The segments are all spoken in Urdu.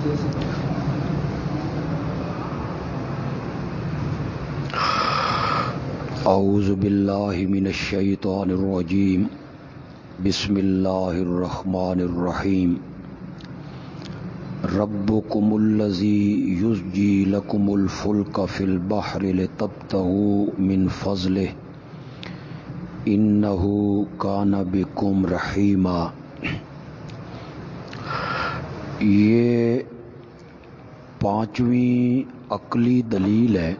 أعوذ بالله من الشيطان الرجيم. بسم الله الرحمن الرحيم. ربكم الذي يزجي لكم الفلك في البحر لتبتغوا من فضله. إنه كان بكم رحيما. یہ پانچویں عقلی دلیل ہے۔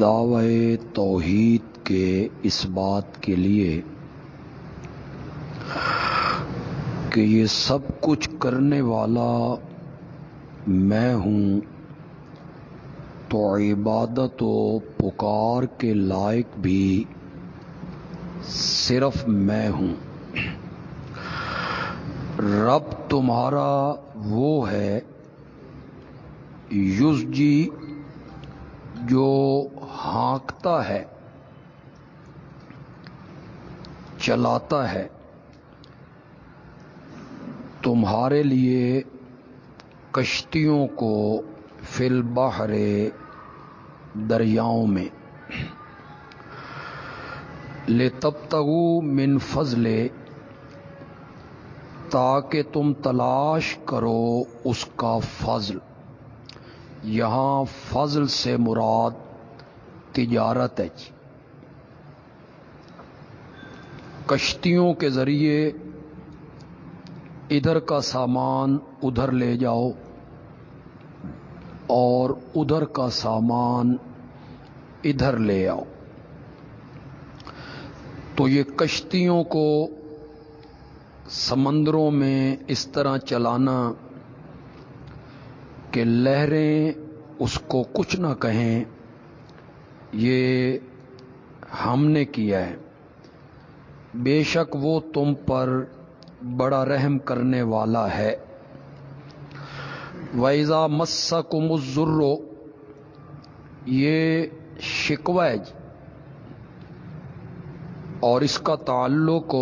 دعوی توحید کے اس بات کے لیے کہ یہ سب کچھ کرنے والا میں ہوں تو عبادت و پکار کے لائق بھی صرف میں ہوں۔ رب تمہارا وہ ہے یوز جی جو ہانکتا ہے، چلاتا ہے۔ تمہارے لیے کشتیوں کو فل بحر دریاؤں میں۔ لے تب تگو من فضلے تاکہ تم تلاش کرو اس کا فضل۔ یہاں فضل سے مراد تجارت ہے جی۔ کشتیوں کے ذریعے ادھر کا سامان ادھر لے جاؤ اور ادھر کا سامان ادھر لے آؤ۔ تو یہ کشتیوں کو سمندروں میں اس طرح چلانا کہ لہریں اس کو کچھ نہ کہیں، یہ ہم نے کیا ہے۔ بے شک وہ تم پر بڑا رحم کرنے والا ہے۔ ویزا مسا کو مزرو یہ شکویج جی۔ اور اس کا تعلق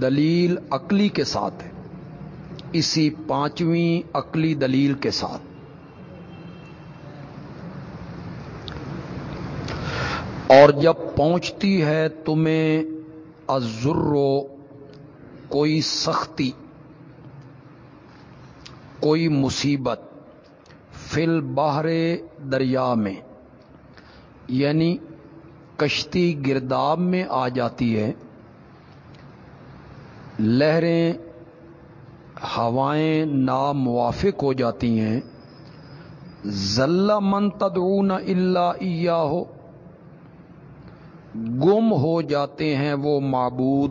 دلیل عقلی کے ساتھ ہے۔ اسی پانچویں عقلی دلیل کے ساتھ۔ اور جب پہنچتی ہے تمہیں ازرو کوئی سختی، کوئی مصیبت فل باہر دریا میں یعنی کشتی گرداب میں آ جاتی ہے لہریں، ہوائیں ناموافق ہو جاتی ہیں۔ ذلہ من تدعون اللہ ہو گم ہو جاتے ہیں وہ معبود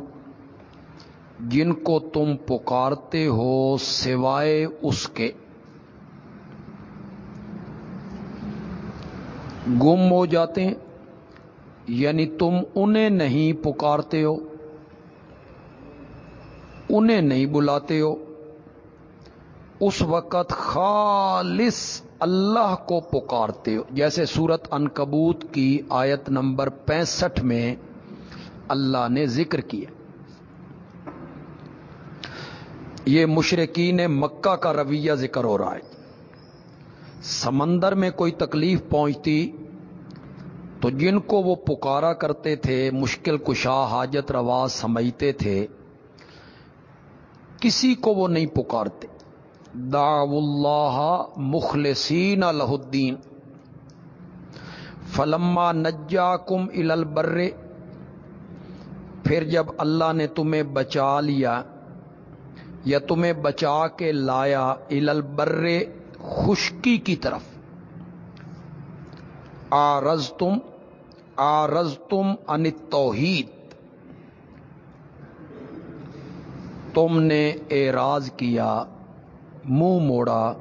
جن کو تم پکارتے ہو سوائے اس کے۔ گم ہو جاتے ہیں یعنی تم انہیں نہیں پکارتے ہو۔ انہیں نہیں بلاتے ہو۔ اس وقت خالص اللہ کو پکارتے ہو۔ جیسے سورت انکبوت کی آیت نمبر پینسٹھ میں اللہ نے ذکر کیا۔ یہ مشرقین مکہ کا رویہ ذکر ہو رہا ہے۔ سمندر میں کوئی تکلیف پہنچتی تو جن کو وہ پکارا کرتے تھے، مشکل کشا، حاجت روا سمجھتے تھے کسی کو وہ نہیں پکارتے۔ دعو اللہ مخلصین الدین۔ فلما نجا کم البر پھر جب اللہ نے تمہیں بچا لیا یا تمہیں بچا کے لایا البر خشکی کی طرف۔ آرز تم آرز تم ان توحید تم نے اعراض کیا، منہ موڑا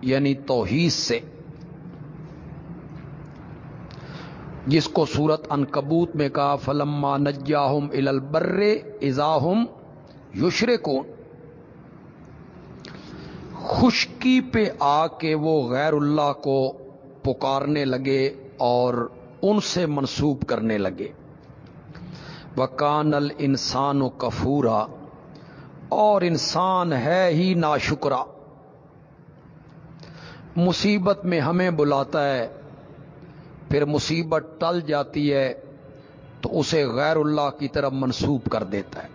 یعنی توحید سے۔ جس کو سورت ان کبوت میں کہا، فلما نجاہم البر ازاہم یشرے کو خشکی پہ آ کے وہ غیر اللہ کو پکارنے لگے اور ان سے منسوب کرنے لگے۔ وکان ال انسان و کفورا، اور انسان ہے ہی نا شکرا مصیبت میں ہمیں بلاتا ہے، پھر مصیبت ٹل جاتی ہے، تو اسے غیر اللہ کی طرف منسوب کر دیتا ہے۔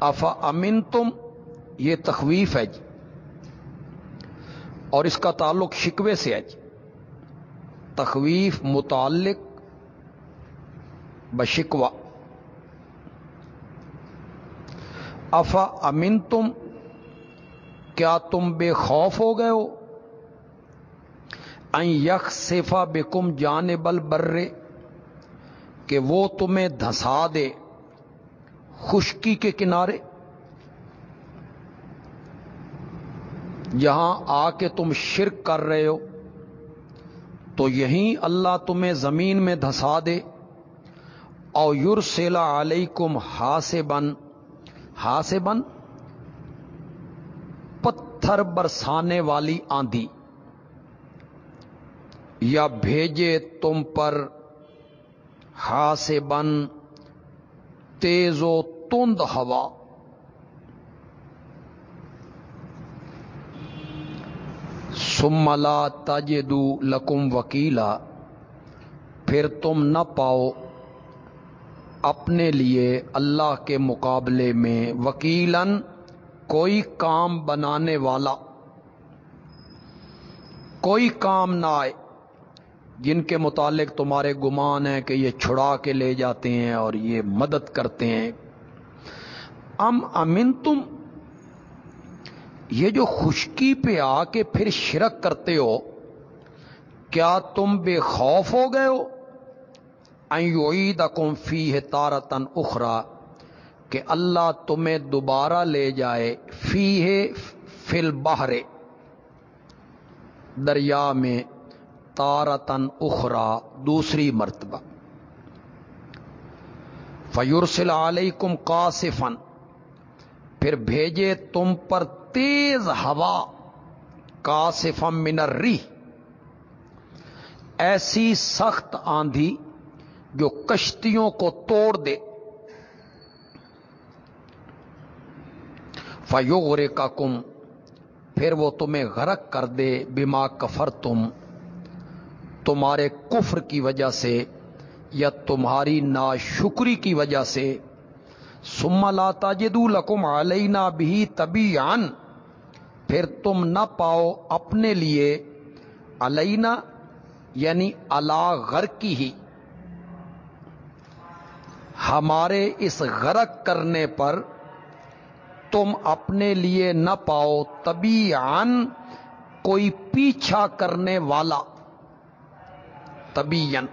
افا امن تم یہ تخویف ہے جی۔ اور اس کا تعلق شکوے سے ہے جی۔ تخویف متعلق بشکوا افا امن تم کیا تم بے خوف ہو گئے ہو؟ یک سیفا بے کم جانے بل برے کہ وہ تمہیں دھسا دے خشکی کے کنارے۔ یہاں آ کے تم شرک کر رہے ہو، تو یہیں اللہ تمہیں زمین میں دھسا دے۔ او یور سیلا علیہ کم ہاسے بن بن پتھر برسانے والی آندھی۔ یا بھیجے تم پر ہاسے بن تیز و تند ہوا۔ سملا تجدو لکم وکیلا، پھر تم نہ پاؤ۔ اپنے لیے اللہ کے مقابلے میں وکیلن کوئی کام بنانے والا، کوئی کام نہ آئے، جن کے متعلق تمہارے گمان ہیں کہ یہ چھڑا کے لے جاتے ہیں اور یہ مدد کرتے ہیں۔ ام امن تم یہ جو خشکی پہ آ کے پھر شرک کرتے ہو، کیا تم بے خوف ہو گئے ہو؟ عید اکم فی ہے تارتن اخرا کہ اللہ تمہیں دوبارہ لے جائے فی ہے فل بہرے دریا میں تارتن اخرا دوسری مرتبہ۔ فیورسل علیکم کاسفن پھر بھیجے تم پر تیز ہوا کاسفم منری ایسی سخت آندھی جو کشتیوں کو توڑ دے۔ فیوغرے کا کم پھر وہ تمہیں غرق کر دے بیما کفر تم تمہارے کفر کی وجہ سے یا تمہاری ناشکری کی وجہ سے۔ سما لاتا جدو لکم علینا بھی تبھی پھر تم نہ پاؤ اپنے لیے علینا یعنی اللہ غر کی ہی۔ ہمارے اس غرق کرنے پر تم اپنے لیے نہ پاؤ تبھی کوئی پیچھا کرنے والا۔ تبین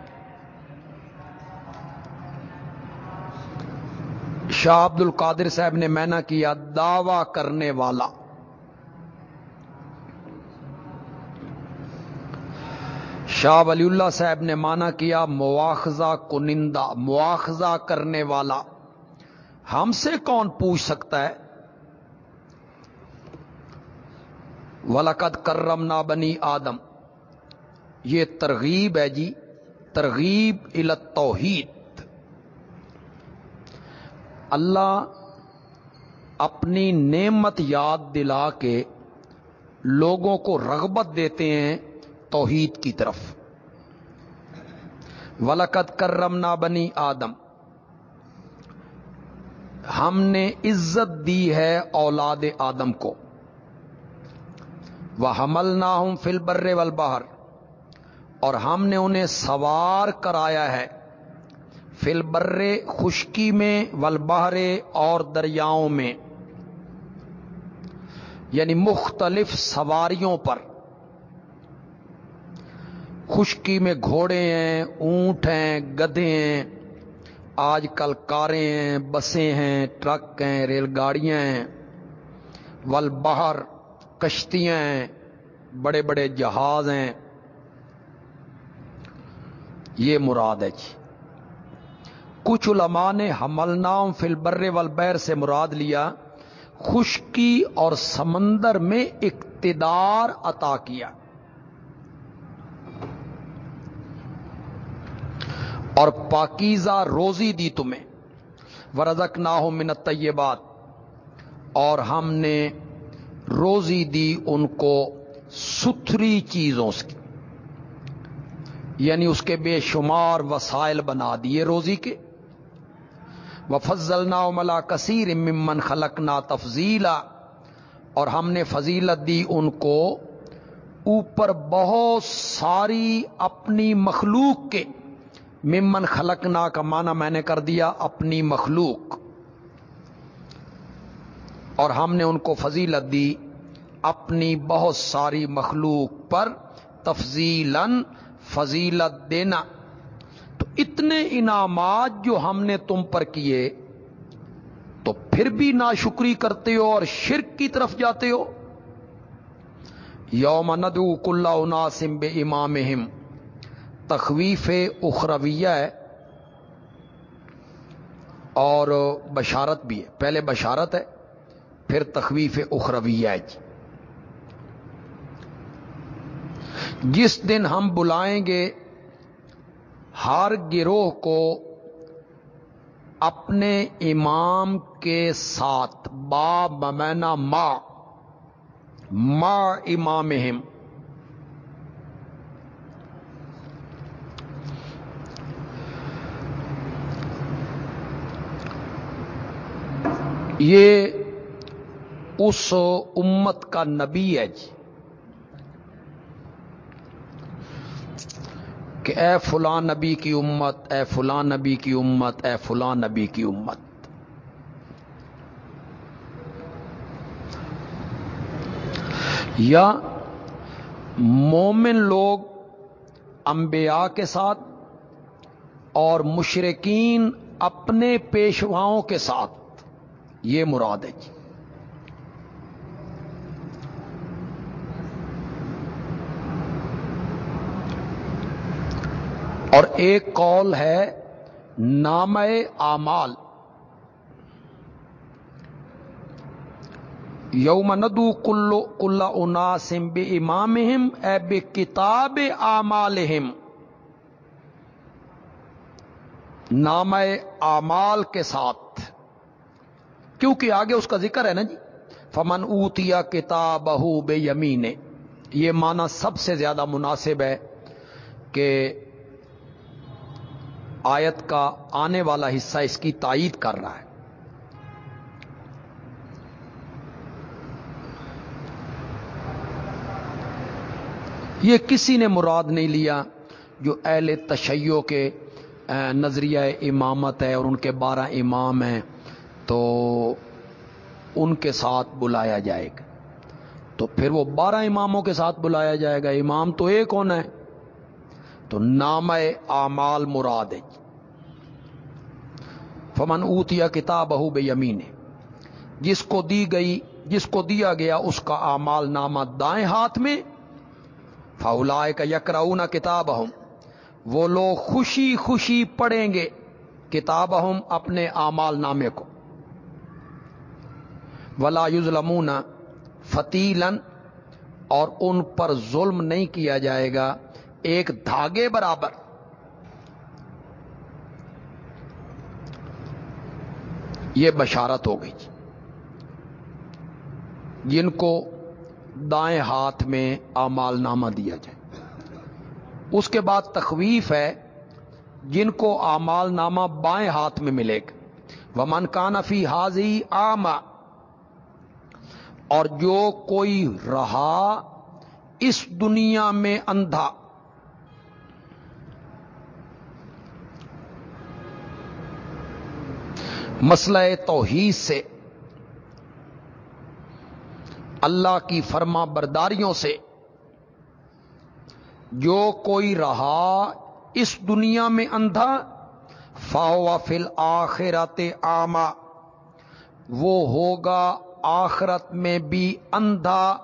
شاہ عبد القادر صاحب نے میں کیا، دعوی کرنے والا۔ شاہ ولی اللہ صاحب نے مانا کیا مواخذہ کنندہ، مواخذہ کرنے والا۔ ہم سے کون پوچھ سکتا ہے؟ ولقد کرم نہ بنی آدم۔ یہ ترغیب ہے جی ترغیب التوحید۔ اللہ اپنی نعمت یاد دلا کے لوگوں کو رغبت دیتے ہیں توحید کی طرف۔ ولقت کرم نہ بنی آدم۔ ہم نے عزت دی ہے اولاد آدم کو۔ وہ حمل نہ ہوں فل برے ول اور ہم نے انہیں سوار کرایا ہے۔ فل برے خشکی میں ولبہرے اور دریاؤں میں۔ یعنی مختلف سواریوں پر۔ خشکی میں گھوڑے ہیں، اونٹ ہیں، گدھے ہیں۔ آج کل کاریں ہیں، بسیں ہیں، ٹرک ہیں، ریل گاڑیاں ہیں۔ ول باہر کشتیاں ہیں، بڑے بڑے جہاز ہیں۔ یہ مراد ہے جی۔ کچھ علماء نے حمل نام فل برے والبیر سے مراد لیا۔ خشکی اور سمندر میں اقتدار عطا کیا۔ اور پاکیزہ روزی دی تمہیں. ورزک نہ ہو منت طیبات اور ہم نے روزی دی ان کو ستھری چیزوں سے. یعنی اس کے بے شمار وسائل بنا دیے روزی کے. وہ فضل نا ملا کثیر ممن خلق نا تفضیلا اور ہم نے فضیلت دی ان کو اوپر بہت ساری اپنی مخلوق کے. ممن خلقنا کا معنی میں نے کر دیا اپنی مخلوق۔ اور ہم نے ان کو فضیلت دی اپنی بہت ساری مخلوق پر تفضیل فضیلت دینا۔ تو اتنے انعامات جو ہم نے تم پر کیے، تو پھر بھی ناشکری کرتے ہو اور شرک کی طرف جاتے ہو۔ یوم ندو کلّا ناسم بے امام تخویف اخرویہ ہے اور بشارت بھی ہے۔ پہلے بشارت ہے، پھر تخویف اخرویہ ہے جی۔ جس دن ہم بلائیں گے ہر گروہ کو اپنے امام کے ساتھ، با بمینا ماں ماں امام یہ اس امت کا نبی ہے جی۔ کہ اے فلاں نبی کی امت، اے فلاں نبی کی امت، اے فلاں نبی کی امت۔ یا مومن لوگ انبیاء کے ساتھ اور مشرقین اپنے پیشواؤں کے ساتھ۔ یہ مراد ہے جی۔ اور ایک کال ہے نام آمال یوم ندو کلو کل اناسم بے امام اے بے کتاب آمالہم نام آمال کے ساتھ کیونکہ آگے اس کا ذکر ہے نا جی؟ فمن اوتیا کتاب بے یمین یہ معنی سب سے زیادہ مناسب ہے کہ آیت کا آنے والا حصہ اس کی تائید کر رہا ہے۔ یہ کسی نے مراد نہیں لیا جو اہل تشیع کے نظریہ امامت ہے اور ان کے بارہ امام ہیں۔ تو ان کے ساتھ بلایا جائے گا۔ تو پھر وہ بارہ اماموں کے ساتھ بلایا جائے گا۔ امام تو ایک ہونا ہے۔ تو نام اعمال مراد ہے۔ فمن اوتیا کتاب بہو بے یمین جس کو دی گئی، جس کو دیا گیا، اس کا اعمال نامہ دائیں ہاتھ میں۔ فولا کا یکراؤنا کتاب ہم وہ لوگ خوشی خوشی پڑھیں گے کتاب ہم اپنے اعمال نامے کو۔ ولا یوزلمون فتیلن اور ان پر ظلم نہیں کیا جائے گا، ایک دھاگے برابر۔ یہ بشارت ہو گئی۔ جن کو دائیں ہاتھ میں امال نامہ دیا جائے۔ اس کے بعد تخویف ہے، جن کو امال نامہ بائیں ہاتھ میں ملے۔ گا وہ کانفی حاضی آما اور جو کوئی رہا اس دنیا میں اندھا۔ مسئلہ توحید سے، اللہ کی فرما برداریوں سے، جو کوئی رہا اس دنیا میں اندھا فاوا فل آخرات آما وہ ہوگا آخرت میں بھی اندھا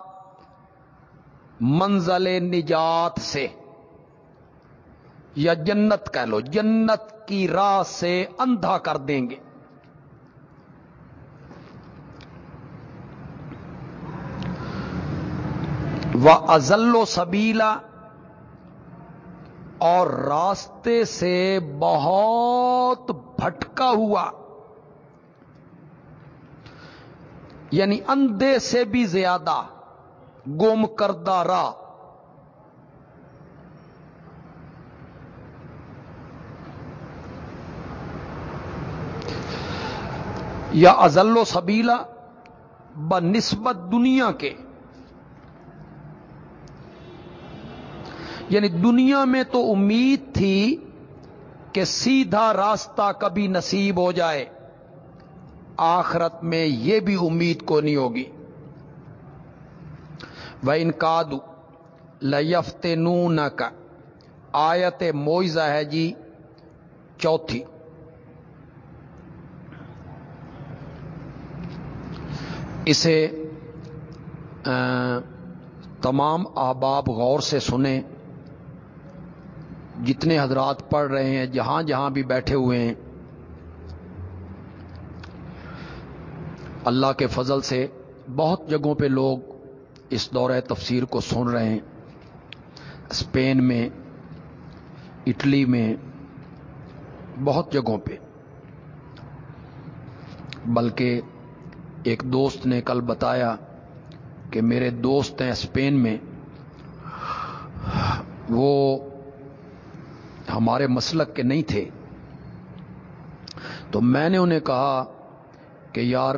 منزل نجات سے۔ یا جنت کہہ لو، جنت کی راہ سے اندھا کر دیں گے۔ وہ ازل و سبیلا اور راستے سے بہت بھٹکا ہوا۔ یعنی اندھے سے بھی زیادہ گم کردہ راہ یا ازل و سبیلا ب نسبت دنیا کے۔ یعنی دنیا میں تو امید تھی کہ سیدھا راستہ کبھی نصیب ہو جائے۔ آخرت میں یہ بھی امید کو نہیں ہوگی۔ وہ ان کادو لفت نون کا آیت موئزہ ہے جی چوتھی۔ اسے تمام احباب غور سے سنیں۔ جتنے حضرات پڑھ رہے ہیں، جہاں جہاں بھی بیٹھے ہوئے ہیں اللہ کے فضل سے بہت جگہوں پہ لوگ اس دورہ تفسیر کو سن رہے ہیں۔ اسپین میں، اٹلی میں، بہت جگہوں پہ۔ بلکہ ایک دوست نے کل بتایا کہ میرے دوست ہیں اسپین میں۔ وہ ہمارے مسلک کے نہیں تھے۔ تو میں نے انہیں کہا کہ یار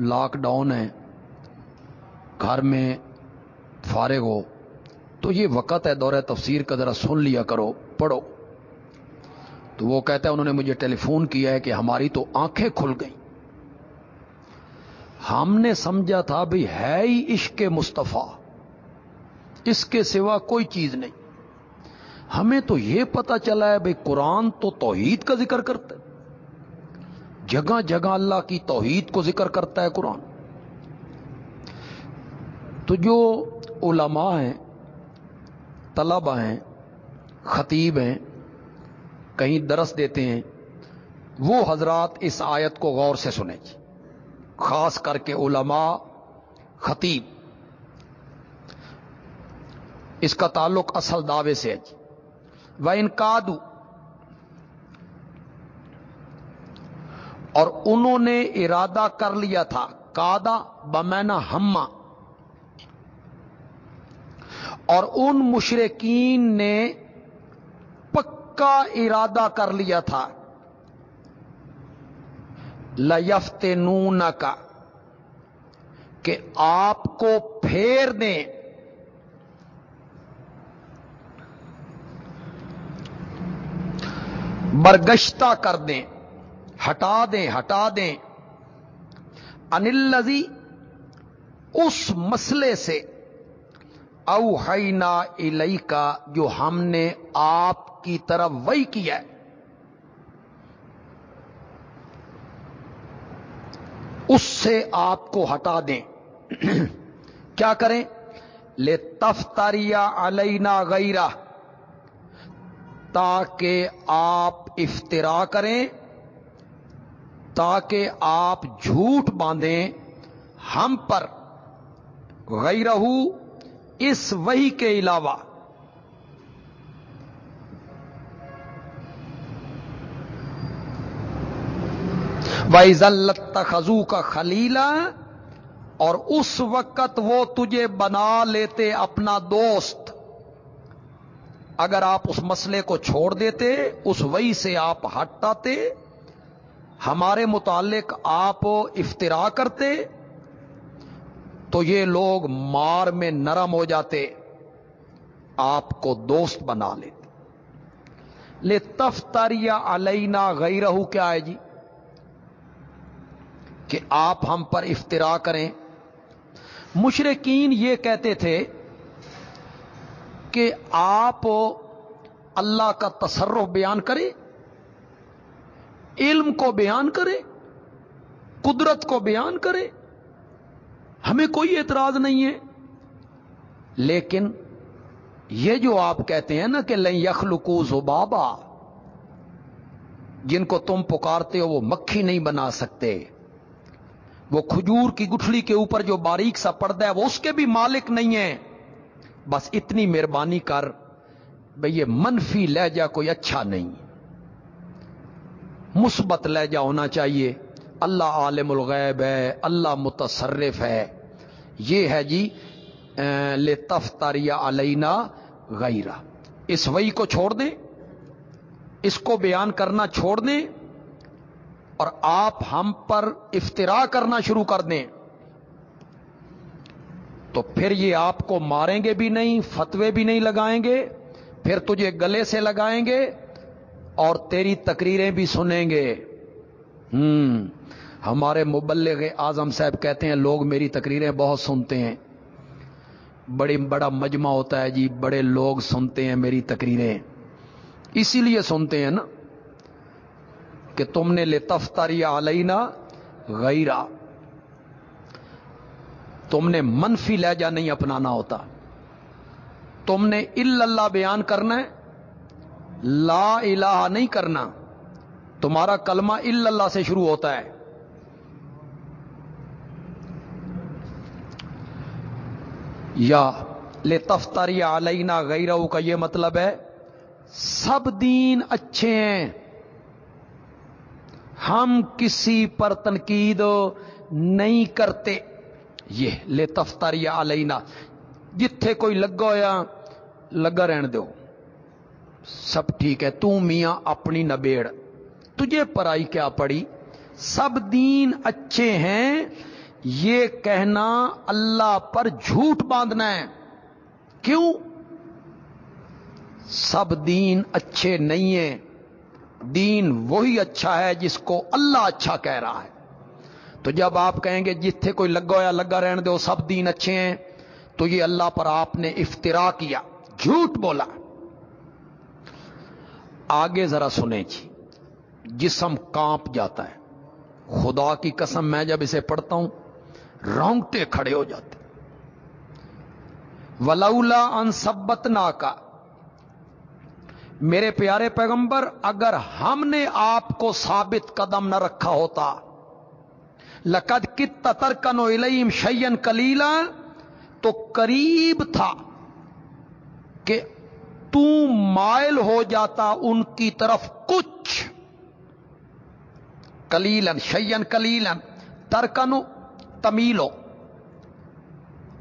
لاک ڈاؤن ہے، گھر میں فارغ ہو، تو یہ وقت ہے دورہ تفسیر کا، ذرا سن لیا کرو، پڑھو۔ تو وہ کہتا ہے، انہوں نے مجھے ٹیلی فون کیا ہے کہ ہماری تو آنکھیں کھل گئیں۔ ہم نے سمجھا تھا بھی ہے ہی عشق مصطفیٰ، اس کے سوا کوئی چیز نہیں۔ ہمیں تو یہ پتا چلا ہے بھائی قرآن تو توحید کا ذکر کرتا ہے۔ جگہ جگہ اللہ کی توحید کو ذکر کرتا ہے قرآن۔ تو جو علماء ہیں طلبا ہیں، خطیب ہیں، کہیں درس دیتے ہیں، وہ حضرات اس آیت کو غور سے سنیں جی۔ خاص کر کے علماء، خطیب۔ اس کا تعلق اصل دعوے سے ہے جی۔ وہ ان اور انہوں نے ارادہ کر لیا تھا کادا بمینا ہما۔ اور ان مشرقین نے پکا ارادہ کر لیا تھا۔ لفت نون کا کہ آپ کو پھیر دیں۔ برگشتہ کر دیں۔ ہٹا دیں ہٹا دیں۔ انل لذی اس مسئلے سے اوہینا الئی کا جو ہم نے آپ کی طرف وہی کیا ہے۔ اس سے آپ کو ہٹا دیں۔ کیا کریں؟ لے تفتریا علینا غیرہ، تاکہ آپ افطرا کریں۔ تاکہ آپ جھوٹ باندھیں، ہم پر۔ غیرہ اس وہی کے علاوہ۔ وائزلت خزو کا خلیلا اور اس وقت وہ تجھے بنا لیتے اپنا دوست۔ اگر آپ اس مسئلے کو چھوڑ دیتے، اس وئی سے آپ ہٹاتے ہمارے متعلق آپ افطرا کرتے تو یہ لوگ مار میں نرم ہو جاتے، آپ کو دوست بنا لیتے۔ لے تفتر یا علینا غیرہ کیا ہے جی؟ کہ آپ ہم پر افطرا کریں۔ مشرقین یہ کہتے تھے کہ آپ اللہ کا تصرف بیان کریں۔ علم کو بیان کرے، قدرت کو بیان کرے، ہمیں کوئی اعتراض نہیں ہے۔ لیکن یہ جو آپ کہتے ہیں نا کہ لیں یخلقو زبابا جن کو تم پکارتے ہو وہ مکھی نہیں بنا سکتے۔ وہ کھجور کی گٹھلی کے اوپر جو باریک سا پردہ ہے، وہ اس کے بھی مالک نہیں ہے بس اتنی مہربانی کر، بھئی یہ منفی لہجہ کوئی اچھا نہیں۔ مثبت لہجہ ہونا چاہیے۔ اللہ عالم الغیب ہے، اللہ متصرف ہے۔ یہ ہے جی لے تفتاریا علینا غیرہ اس وئی کو چھوڑ دیں، اس کو بیان کرنا چھوڑ دیں، اور آپ ہم پر افطرا کرنا شروع کر دیں۔ تو پھر یہ آپ کو ماریں گے بھی نہیں، فتوے بھی نہیں لگائیں گے، پھر تجھے گلے سے لگائیں گے۔ اور تیری تقریریں بھی سنیں گے۔ ہم ہمارے مبلغ اعظم صاحب کہتے ہیں، لوگ میری تقریریں بہت سنتے ہیں۔ بڑی، بڑا مجمع ہوتا ہے جی بڑے لوگ سنتے ہیں میری تقریریں۔ اسی لیے سنتے ہیں نا کہ تم نے لے تفتاری علینا غیرہ تم نے منفی لہجہ نہیں اپنانا ہوتا۔ تم نے اللہ بیان کرنا ہے لا الہ نہیں کرنا، تمہارا کلمہ اللہ سے شروع ہوتا ہے۔ یا لے تفتاری علینا غیرہ کا یہ مطلب ہے، سب دین اچھے ہیں۔ ہم کسی پر تنقید نہیں کرتے۔ یہ لے تفتاری علینا، جتھے کوئی لگا ہوا لگا رہن دو سب ٹھیک ہے، تو میاں اپنی نبیڑ۔ تجھے پرائی کیا پڑی؟ سب دین اچھے ہیں، یہ کہنا اللہ پر جھوٹ باندھنا ہے۔ کیوں؟ سب دین اچھے نہیں ہیں، دین وہی اچھا ہے جس کو اللہ اچھا کہہ رہا ہے۔ تو جب آپ کہیں گے، جتھے کوئی لگا یا لگا رہنے دو سب دین اچھے ہیں، تو یہ اللہ پر آپ نے افطرا کیا، جھوٹ بولا۔ آگے ذرا سنیں جی۔ جسم کانپ جاتا ہے۔ خدا کی قسم میں جب اسے پڑھتا ہوں، رونگٹے کھڑے ہو جاتے ولولا ان سبت کا میرے پیارے پیغمبر، اگر ہم نے آپ کو ثابت قدم نہ رکھا ہوتا، لقد کت ترکن و علیم شیئن کلیلا تو قریب تھا کہ تو مائل ہو جاتا ان کی طرف کچھ۔ کلیلن شیئن کلیلن ترکنو، تمیلو۔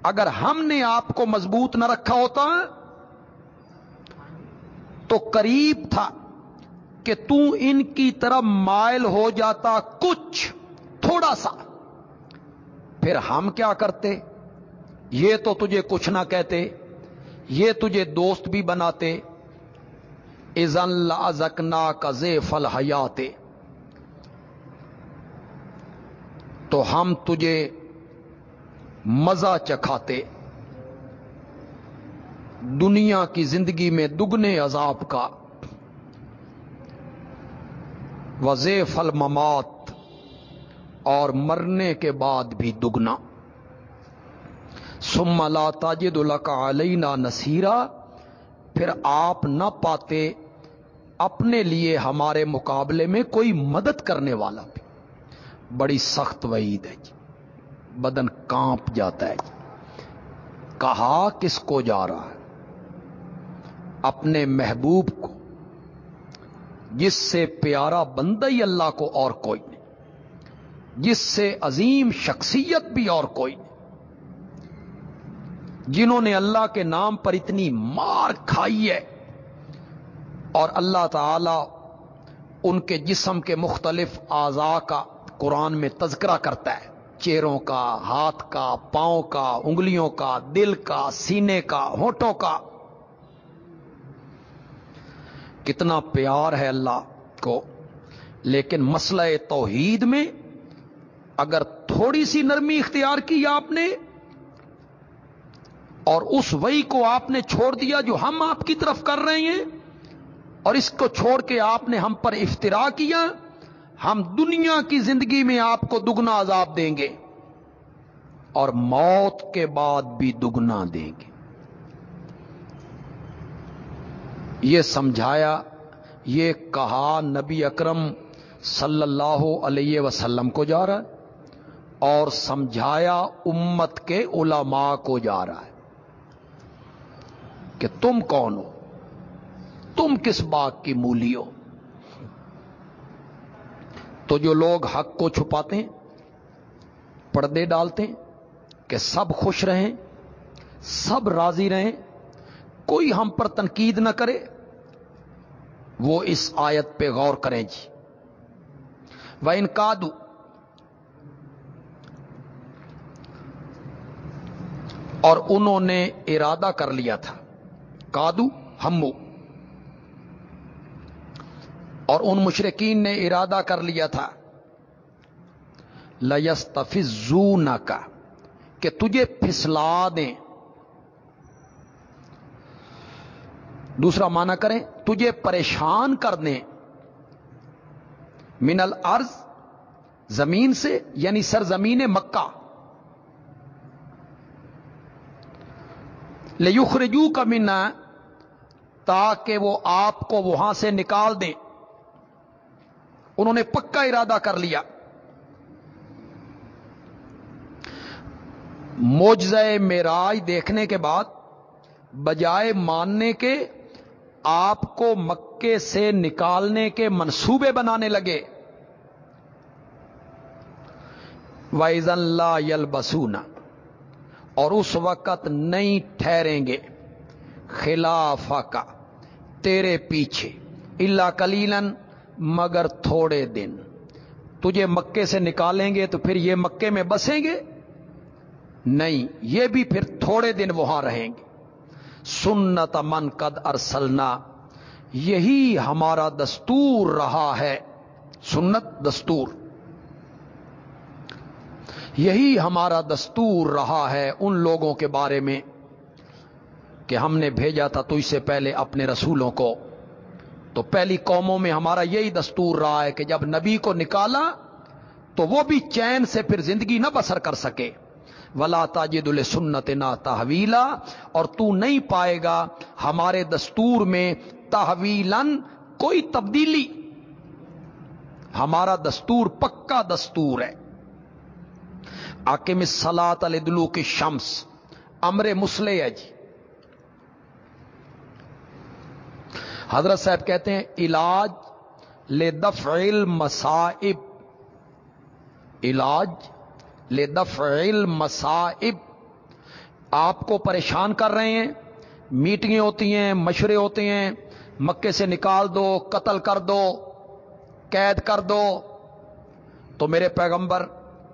اگر ہم نے آپ کو مضبوط نہ رکھا ہوتا تو قریب تھا کہ تو ان کی طرف مائل ہو جاتا کچھ، تھوڑا سا۔ پھر ہم کیا کرتے؟ یہ تو تجھے کچھ نہ کہتے۔ یہ تجھے دوست بھی بناتے ازن لکنا کا فل حیاتے تو ہم تجھے مزہ چکھاتے، دنیا کی زندگی میں دگنے عذاب کا۔ وزیف الممات اور مرنے کے بعد بھی دگنا۔ سم لا تاجد القا علینا نصیرہ پھر آپ نہ پاتے اپنے لیے ہمارے مقابلے میں کوئی مدد کرنے والا بھی۔ بڑی سخت وعید ہے جی۔ بدن کانپ جاتا ہے جی۔ کہا کس کو جا رہا ہے؟ اپنے محبوب کو۔ جس سے پیارا بندہ ہی اللہ کو اور کوئی نہیں۔ جس سے عظیم شخصیت بھی اور کوئی نہیں۔ جنہوں نے اللہ کے نام پر اتنی مار کھائی ہے اور اللہ تعالی ان کے جسم کے مختلف اعضاء کا قرآن میں تذکرہ کرتا ہے۔ چیروں کا، ہاتھ کا، پاؤں کا، انگلیوں کا، دل کا، سینے کا، ہونٹوں کا۔ کتنا پیار ہے اللہ کو۔ لیکن مسئلہ توحید میں اگر تھوڑی سی نرمی اختیار کی آپ نے اور اس وئی کو آپ نے چھوڑ دیا جو ہم آپ کی طرف کر رہے ہیں، اور اس کو چھوڑ کے آپ نے ہم پر افطرا کیا، ہم دنیا کی زندگی میں آپ کو دگنا عذاب دیں گے، اور موت کے بعد بھی دگنا دیں گے۔ یہ سمجھایا، یہ کہا نبی اکرم صلی اللہ علیہ وسلم کو جا رہا ہے، اور سمجھایا امت کے علماء کو جا رہا ہے۔ کہ تم کون ہو؟ تم کس باغ کی مولی ہو؟ تو جو لوگ حق کو چھپاتے ہیں، پردے ڈالتے ہیں کہ سب خوش رہیں، سب راضی رہیں، کوئی ہم پر تنقید نہ کرے، وہ اس آیت پہ غور کریں جی۔ وہ ان اور انہوں نے ارادہ کر لیا تھا۔ کادو ہمو۔ اور ان مشرقین نے ارادہ کر لیا تھا لستفزون کا کہ تجھے پھسلا دیں۔ دوسرا معنی کریں، تجھے پریشان کر دیں۔ من الارض، زمین سے یعنی سر زمین مکہ۔ لیخرجو کا منا تاکہ وہ آپ کو وہاں سے نکال دیں۔ انہوں نے پکا ارادہ کر لیا۔ موجزہ میراج دیکھنے کے بعد بجائے ماننے کے آپ کو مکے سے نکالنے کے منصوبے بنانے لگے۔ وائز اللہ یل بسونا اور اس وقت نہیں ٹھہریں گے۔ خلاف کا تیرے پیچھے اللہ کلیلن مگر تھوڑے دن۔ تجھے مکے سے نکالیں گے تو پھر یہ مکے میں بسیں گے؟ نہیں، یہ بھی پھر تھوڑے دن وہاں رہیں گے۔ سنت من قد ارسلنا، یہی ہمارا دستور رہا ہے۔ سنت دستور۔ یہی ہمارا دستور رہا ہے ان لوگوں کے بارے میں کہ ہم نے بھیجا تھا تو اس سے پہلے اپنے رسولوں کو۔ تو پہلی قوموں میں ہمارا یہی دستور رہا ہے کہ جب نبی کو نکالا تو وہ بھی چین سے پھر زندگی نہ بسر کر سکے۔ ولا تاجد السنت نہ تحویلا اور تو نہیں پائے گا ہمارے دستور میں تحویلن کوئی تبدیلی۔ ہمارا دستور پکا دستور ہے۔ آکم سلاد الدلو کی شمس، امر مسلح ہے جی۔ حضرت صاحب کہتے ہیں، علاج لے دفع المصائب۔ علاج لے دفع المصائب۔ آپ کو پریشان کر رہے ہیں، میٹنگیں ہوتی ہیں، مشورے ہوتے ہیں، مکے سے نکال دو، قتل کر دو، قید کر دو۔ تو میرے پیغمبر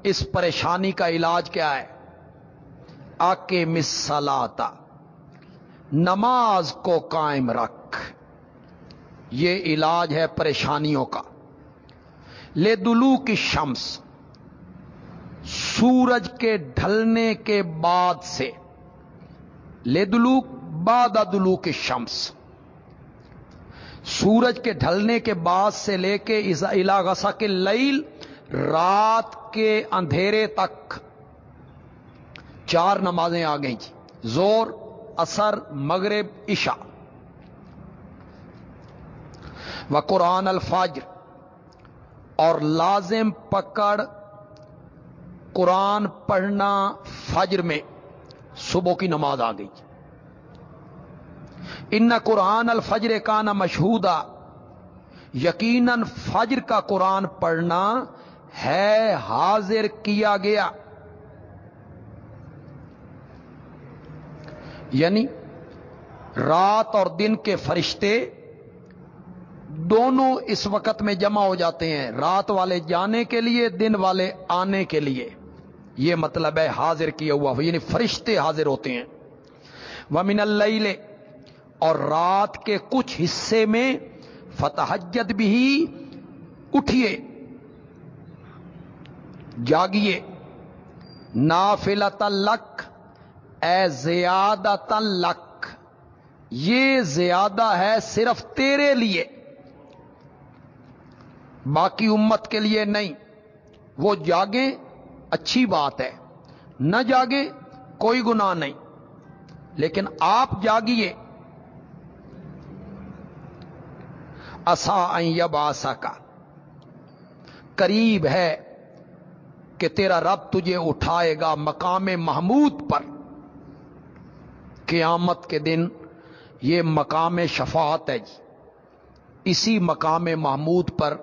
اس پریشانی کا علاج کیا ہے؟ آ کے مسلاتا نماز کو قائم رکھ۔ یہ علاج ہے پریشانیوں کا۔ لے دلو کی شمس، سورج کے ڈھلنے کے بعد سے۔ لے دلو باد دلو کی شمس۔ سورج کے ڈھلنے کے بعد سے لے کے علاغسا کے لیل رات کے اندھیرے تک چار نمازیں آ گئیں جی۔ زور، اثر، مغرب، عشاء۔ و قرآن الفاجر اور لازم پکڑ قرآن پڑھنا فجر میں صبح کی نماز آ گئی جی۔ ان قرآن الفجر کا نا مشہودہ۔ یقیناً فجر کا قرآن پڑھنا ہے حاضر کیا گیا۔ یعنی رات اور دن کے فرشتے دونوں اس وقت میں جمع ہو جاتے ہیں، رات والے جانے کے لیے، دن والے آنے کے لیے۔ یہ مطلب ہے حاضر کیا ہوا یعنی فرشتے حاضر ہوتے ہیں۔ ومن اللہ اور رات کے کچھ حصے میں فتحجت بھی اٹھیے۔ جاگیے۔ نافل تلک اے زیادہ تلک یہ زیادہ ہے صرف تیرے لیے، باقی امت کے لیے نہیں۔ وہ جاگیں، اچھی بات ہے۔ نہ جاگے کوئی گناہ نہیں۔ لیکن آپ جاگیے۔ اصا یب آسا کا قریب ہے۔ کہ تیرا رب تجھے اٹھائے گا مقام محمود پر۔ قیامت کے دن یہ مقام شفاعت ہے جی۔ اسی مقام محمود پر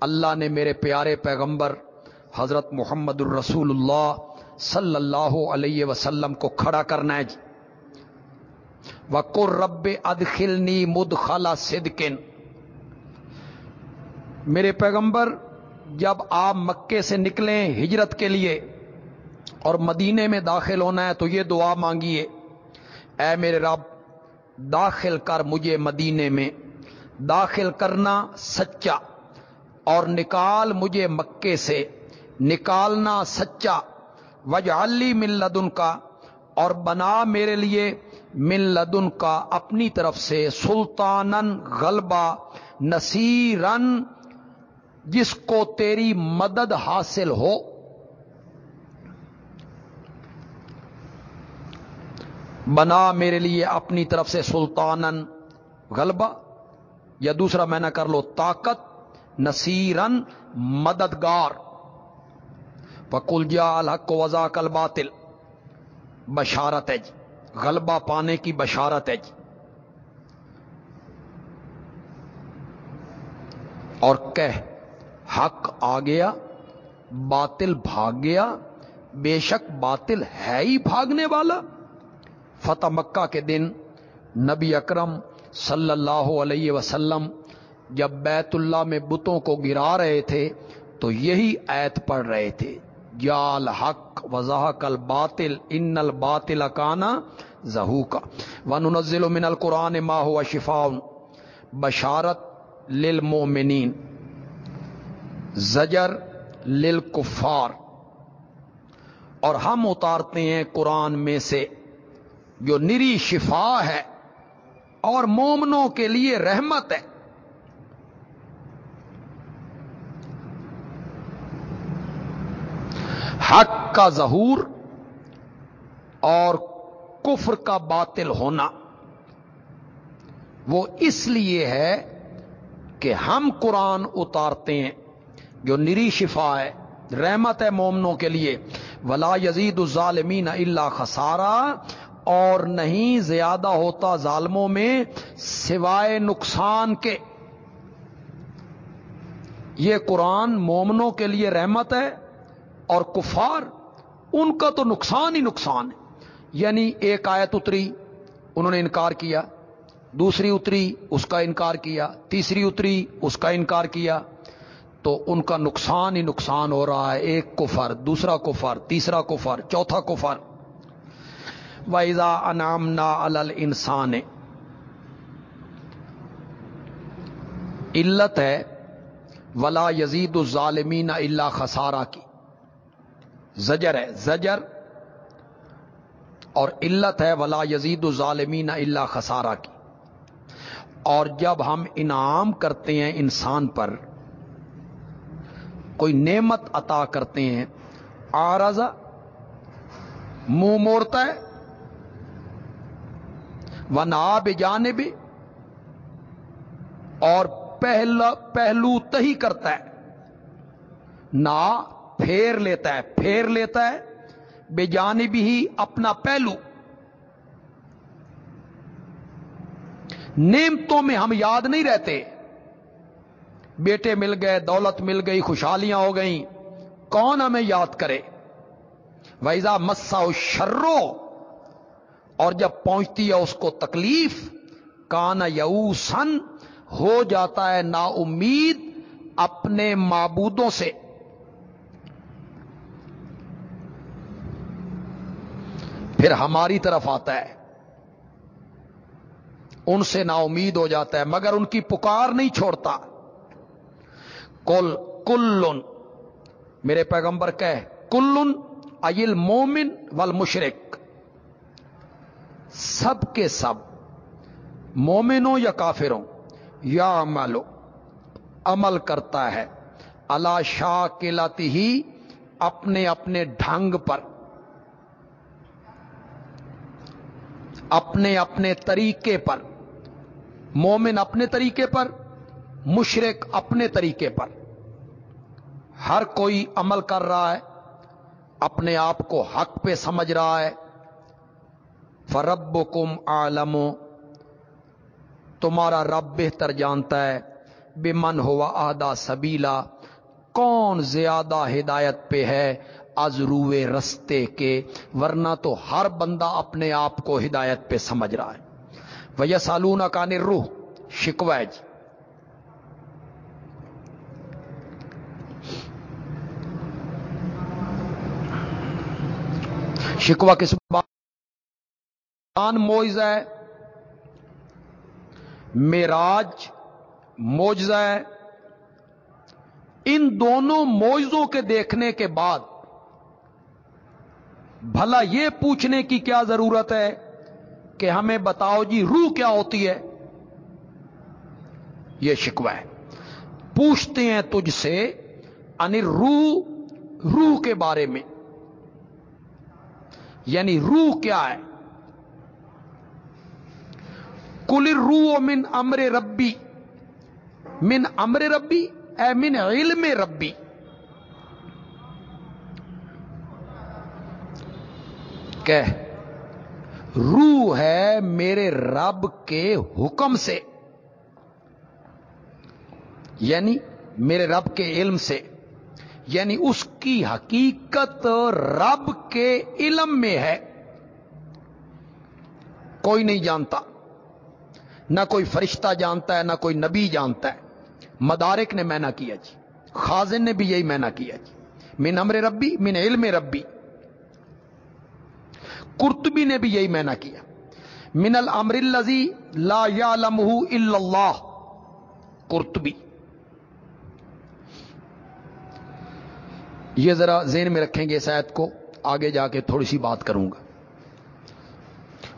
اللہ نے میرے پیارے پیغمبر حضرت محمد الرسول اللہ صلی اللہ علیہ وسلم کو کھڑا کرنا ہے جی۔ وقر رب ادخلنی مد خالہ صدقن میرے پیغمبر جب آپ مکے سے نکلیں ہجرت کے لیے اور مدینے میں داخل ہونا ہے تو یہ دعا مانگیے، اے میرے رب، داخل کر مجھے مدینے میں، داخل کرنا سچا اور نکال مجھے مکے سے، نکالنا سچا وجعلی من لدن کا اور بنا میرے لیے من لدن کا اپنی طرف سے سلطانن غلبہ نصیرن جس کو تیری مدد حاصل ہو۔ بنا میرے لیے اپنی طرف سے سلطانن غلبہ، یا دوسرا میں نہ کر لو طاقت نصیرن مددگار۔ پکل جا الحق وضا کل باطل بشارت ہے جی۔ غلبہ پانے کی بشارت ہے جی۔ اور کہہ حق آ گیا، باطل بھاگ گیا، بے شک باطل ہے ہی بھاگنے والا۔ فتح مکہ کے دن نبی اکرم صلی اللہ علیہ وسلم جب بیت اللہ میں بتوں کو گرا رہے تھے، تو یہی ایت پڑھ رہے تھے جال حق وضاح کل باطل ان الباطل کانا زہو کا ون نزل من القرآن ما ہوا شفا بشارت للمومنین زجر للکفار۔ اور ہم اتارتے ہیں قرآن میں سے جو نری شفا ہے اور مومنوں کے لیے رحمت ہے۔ حق کا ظہور اور کفر کا باطل ہونا۔ وہ اس لیے ہے کہ ہم قرآن اتارتے ہیں جو نری شفا ہے، رحمت ہے مومنوں کے لیے، ولا یزید الظالمین اللہ خسارا، اور نہیں زیادہ ہوتا ظالموں میں سوائے نقصان کے۔ یہ قرآن مومنوں کے لیے رحمت ہے اور کفار، ان کا تو نقصان ہی نقصان ہے۔ یعنی ایک آیت اتری، انہوں نے انکار کیا، دوسری اتری، اس کا انکار کیا، تیسری اتری، اس کا انکار کیا۔ تو ان کا نقصان ہی نقصان ہو رہا ہے، ایک کفر، دوسرا کفر، تیسرا کفر، چوتھا کفر۔ ویزا انعام نا انسان علت ہے، ولا یزید الظالمین اللہ خسارہ کی۔ زجر ہے، زجر۔ اور علت ہے، ولا یزید الظالمین اللہ خسارہ کی۔ اور جب ہم انعام کرتے ہیں انسان پر کوئی نعمت عطا کرتے ہیں آرزا منہ موڑتا ہے وہ ناب جانے بھی اور پہلا پہلو تہی کرتا ہے۔ نا پھیر لیتا ہے، پھیر لیتا ہے، بے جانب ہی اپنا پہلو۔ نعمتوں میں ہم یاد نہیں رہتے بیٹے مل گئے، دولت مل گئی، خوشحالیاں ہو گئیں۔ کون ہمیں یاد کرے؟ ویزا مسا شرو اور جب پہنچتی ہے اس کو تکلیف، کان یو سن ہو جاتا ہے نا امید اپنے معبودوں سے۔ پھر ہماری طرف آتا ہے۔ ان سے نا امید ہو جاتا ہے، مگر ان کی پکار نہیں چھوڑتا۔ کل کلن، میرے پیغمبر کہ کلن ایل مومن ول مشرق سب کے سب مومنوں یا کافروں، یا عملو، عمل کرتا ہے۔ اللہ شاہ کلاتی ہی اپنے اپنے ڈھنگ پر۔ اپنے اپنے طریقے پر۔ مومن اپنے طریقے پر مشرق اپنے طریقے پر۔ ہر کوئی عمل کر رہا ہے، اپنے آپ کو حق پہ سمجھ رہا ہے۔ فرب کم عالم۔ تمہارا رب بہتر جانتا ہے۔ بے من ہوا آدھا سبیلا کون زیادہ ہدایت پہ ہے از روئے رستے کے، ورنہ تو ہر بندہ اپنے آپ کو ہدایت پہ سمجھ رہا ہے۔ وہ سالون کا روح شکویج شکوا کس بات موئز ہے میراج موجزہ ہے۔ ان دونوں موئزوں کے دیکھنے کے بعد، بھلا یہ پوچھنے کی کیا ضرورت ہے کہ ہمیں بتاؤ جی روح کیا ہوتی ہے؟ یہ شکوہ ہے۔ پوچھتے ہیں تجھ سے ان روح روح کے بارے میں۔ یعنی روح کیا ہے؟ کل روح من امر ربی من امر ربی اے من علم ربی کہ روح ہے میرے رب کے حکم سے یعنی میرے رب کے علم سے۔ یعنی اس کی حقیقت رب کے علم میں ہے۔ کوئی نہیں جانتا، نہ کوئی فرشتہ جانتا ہے، نہ کوئی نبی جانتا ہے۔ مدارک نے مینا کیا جی خازن نے بھی یہی مینا کیا جی۔ من امر ربی، من علم ربی۔ کرتبی نے بھی یہی مینا کیا۔ من الامر الزی لا یعلمہ الا اللہ۔ کرتبی یہ ذرا ذہن میں رکھیں گے اس آیت کو، آگے جا کے تھوڑی سی بات کروں گا۔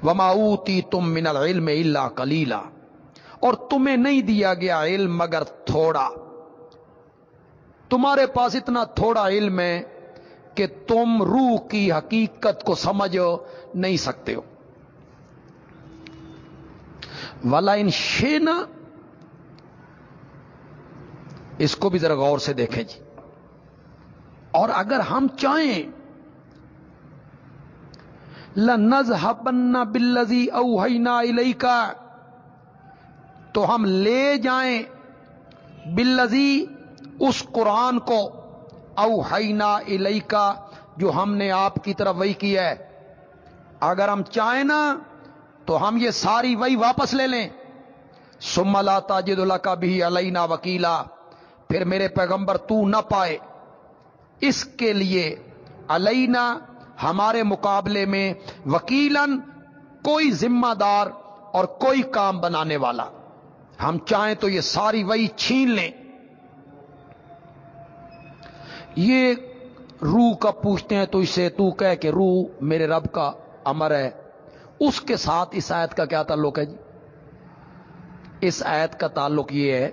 وماؤتی تم من العلم اللہ کلیلا اور تمہیں نہیں دیا گیا علم مگر تھوڑا۔ تمہارے پاس اتنا تھوڑا علم ہے کہ تم روح کی حقیقت کو سمجھ نہیں سکتے ہو۔ والا ان شینا اس کو بھی ذرا غور سے دیکھیں جی۔ اور اگر ہم چاہیں لنز ہبنا بلزی اوہینا علیہ کا تو ہم لے جائیں بلزی اس قرآن کو اوہینا علیہ کا جو ہم نے آپ کی طرف وہی کیا ہے۔ اگر ہم چاہیں نا، تو ہم یہ ساری وہی واپس لے لیں۔ سملا تاجد اللہ کا بھی علینا وکیلا۔ پھر میرے پیغمبر تو نہ پائے۔ اس کے لیے علینا ہمارے مقابلے میں وکیلن کوئی ذمہ دار اور کوئی کام بنانے والا۔ ہم چاہیں تو یہ ساری وہی چھین لیں۔ یہ روح کا پوچھتے ہیں تو اسے تو کہہ کہ روح میرے رب کا امر ہے۔ اس کے ساتھ اس آیت کا کیا تعلق ہے جی؟ اس آیت کا تعلق یہ ہے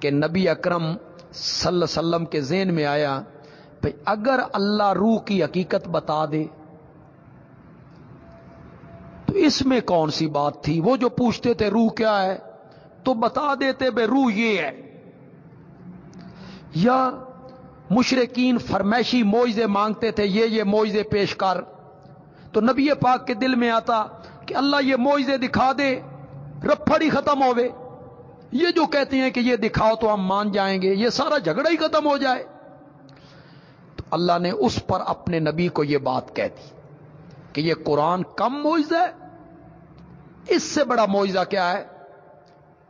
کہ نبی اکرم صلی اللہ علیہ وسلم کے ذہن میں آیا اگر اللہ روح کی حقیقت بتا دے، تو اس میں کون سی بات تھی؟ وہ جو پوچھتے تھے روح کیا ہے، تو بتا دیتے بے روح یہ ہے۔ یا مشرقین فرمیشی موئزے مانگتے تھے، یہ یہ موئزے پیش کر۔ تو نبی پاک کے دل میں آتا کہ اللہ یہ موئزے دکھا دے رفڑی ختم ہوئے۔ یہ جو کہتے ہیں کہ یہ دکھاؤ تو ہم مان جائیں گے، یہ سارا جھگڑا ہی ختم ہو جائے۔ اللہ نے اس پر اپنے نبی کو یہ بات کہہ دی کہ یہ قرآن کم موئزہ ہے۔ اس سے بڑا معاوضہ کیا ہے؟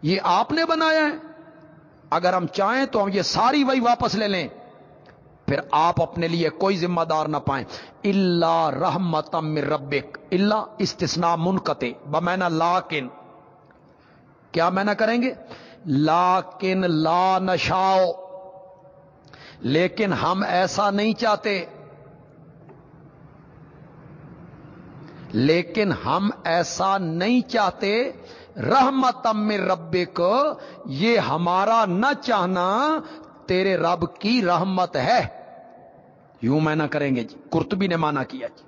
یہ آپ نے بنایا ہے۔ اگر ہم چاہیں تو ہم یہ ساری وہی واپس لے لیں۔ پھر آپ اپنے لیے کوئی ذمہ دار نہ پائیں۔ اللہ رحمتم ربک۔ اللہ استثنا منقطع۔ بمینا لاکن۔ کیا میں نہ کریں گے؟ لاکن لا نشاؤ لیکن ہم ایسا نہیں چاہتے۔ لیکن ہم ایسا نہیں چاہتے۔ رحمت من رب کو یہ ہمارا نہ چاہنا تیرے رب کی رحمت ہے۔ یوں میں نہ کریں گے جی۔ کرتبی نے مانا کیا جی۔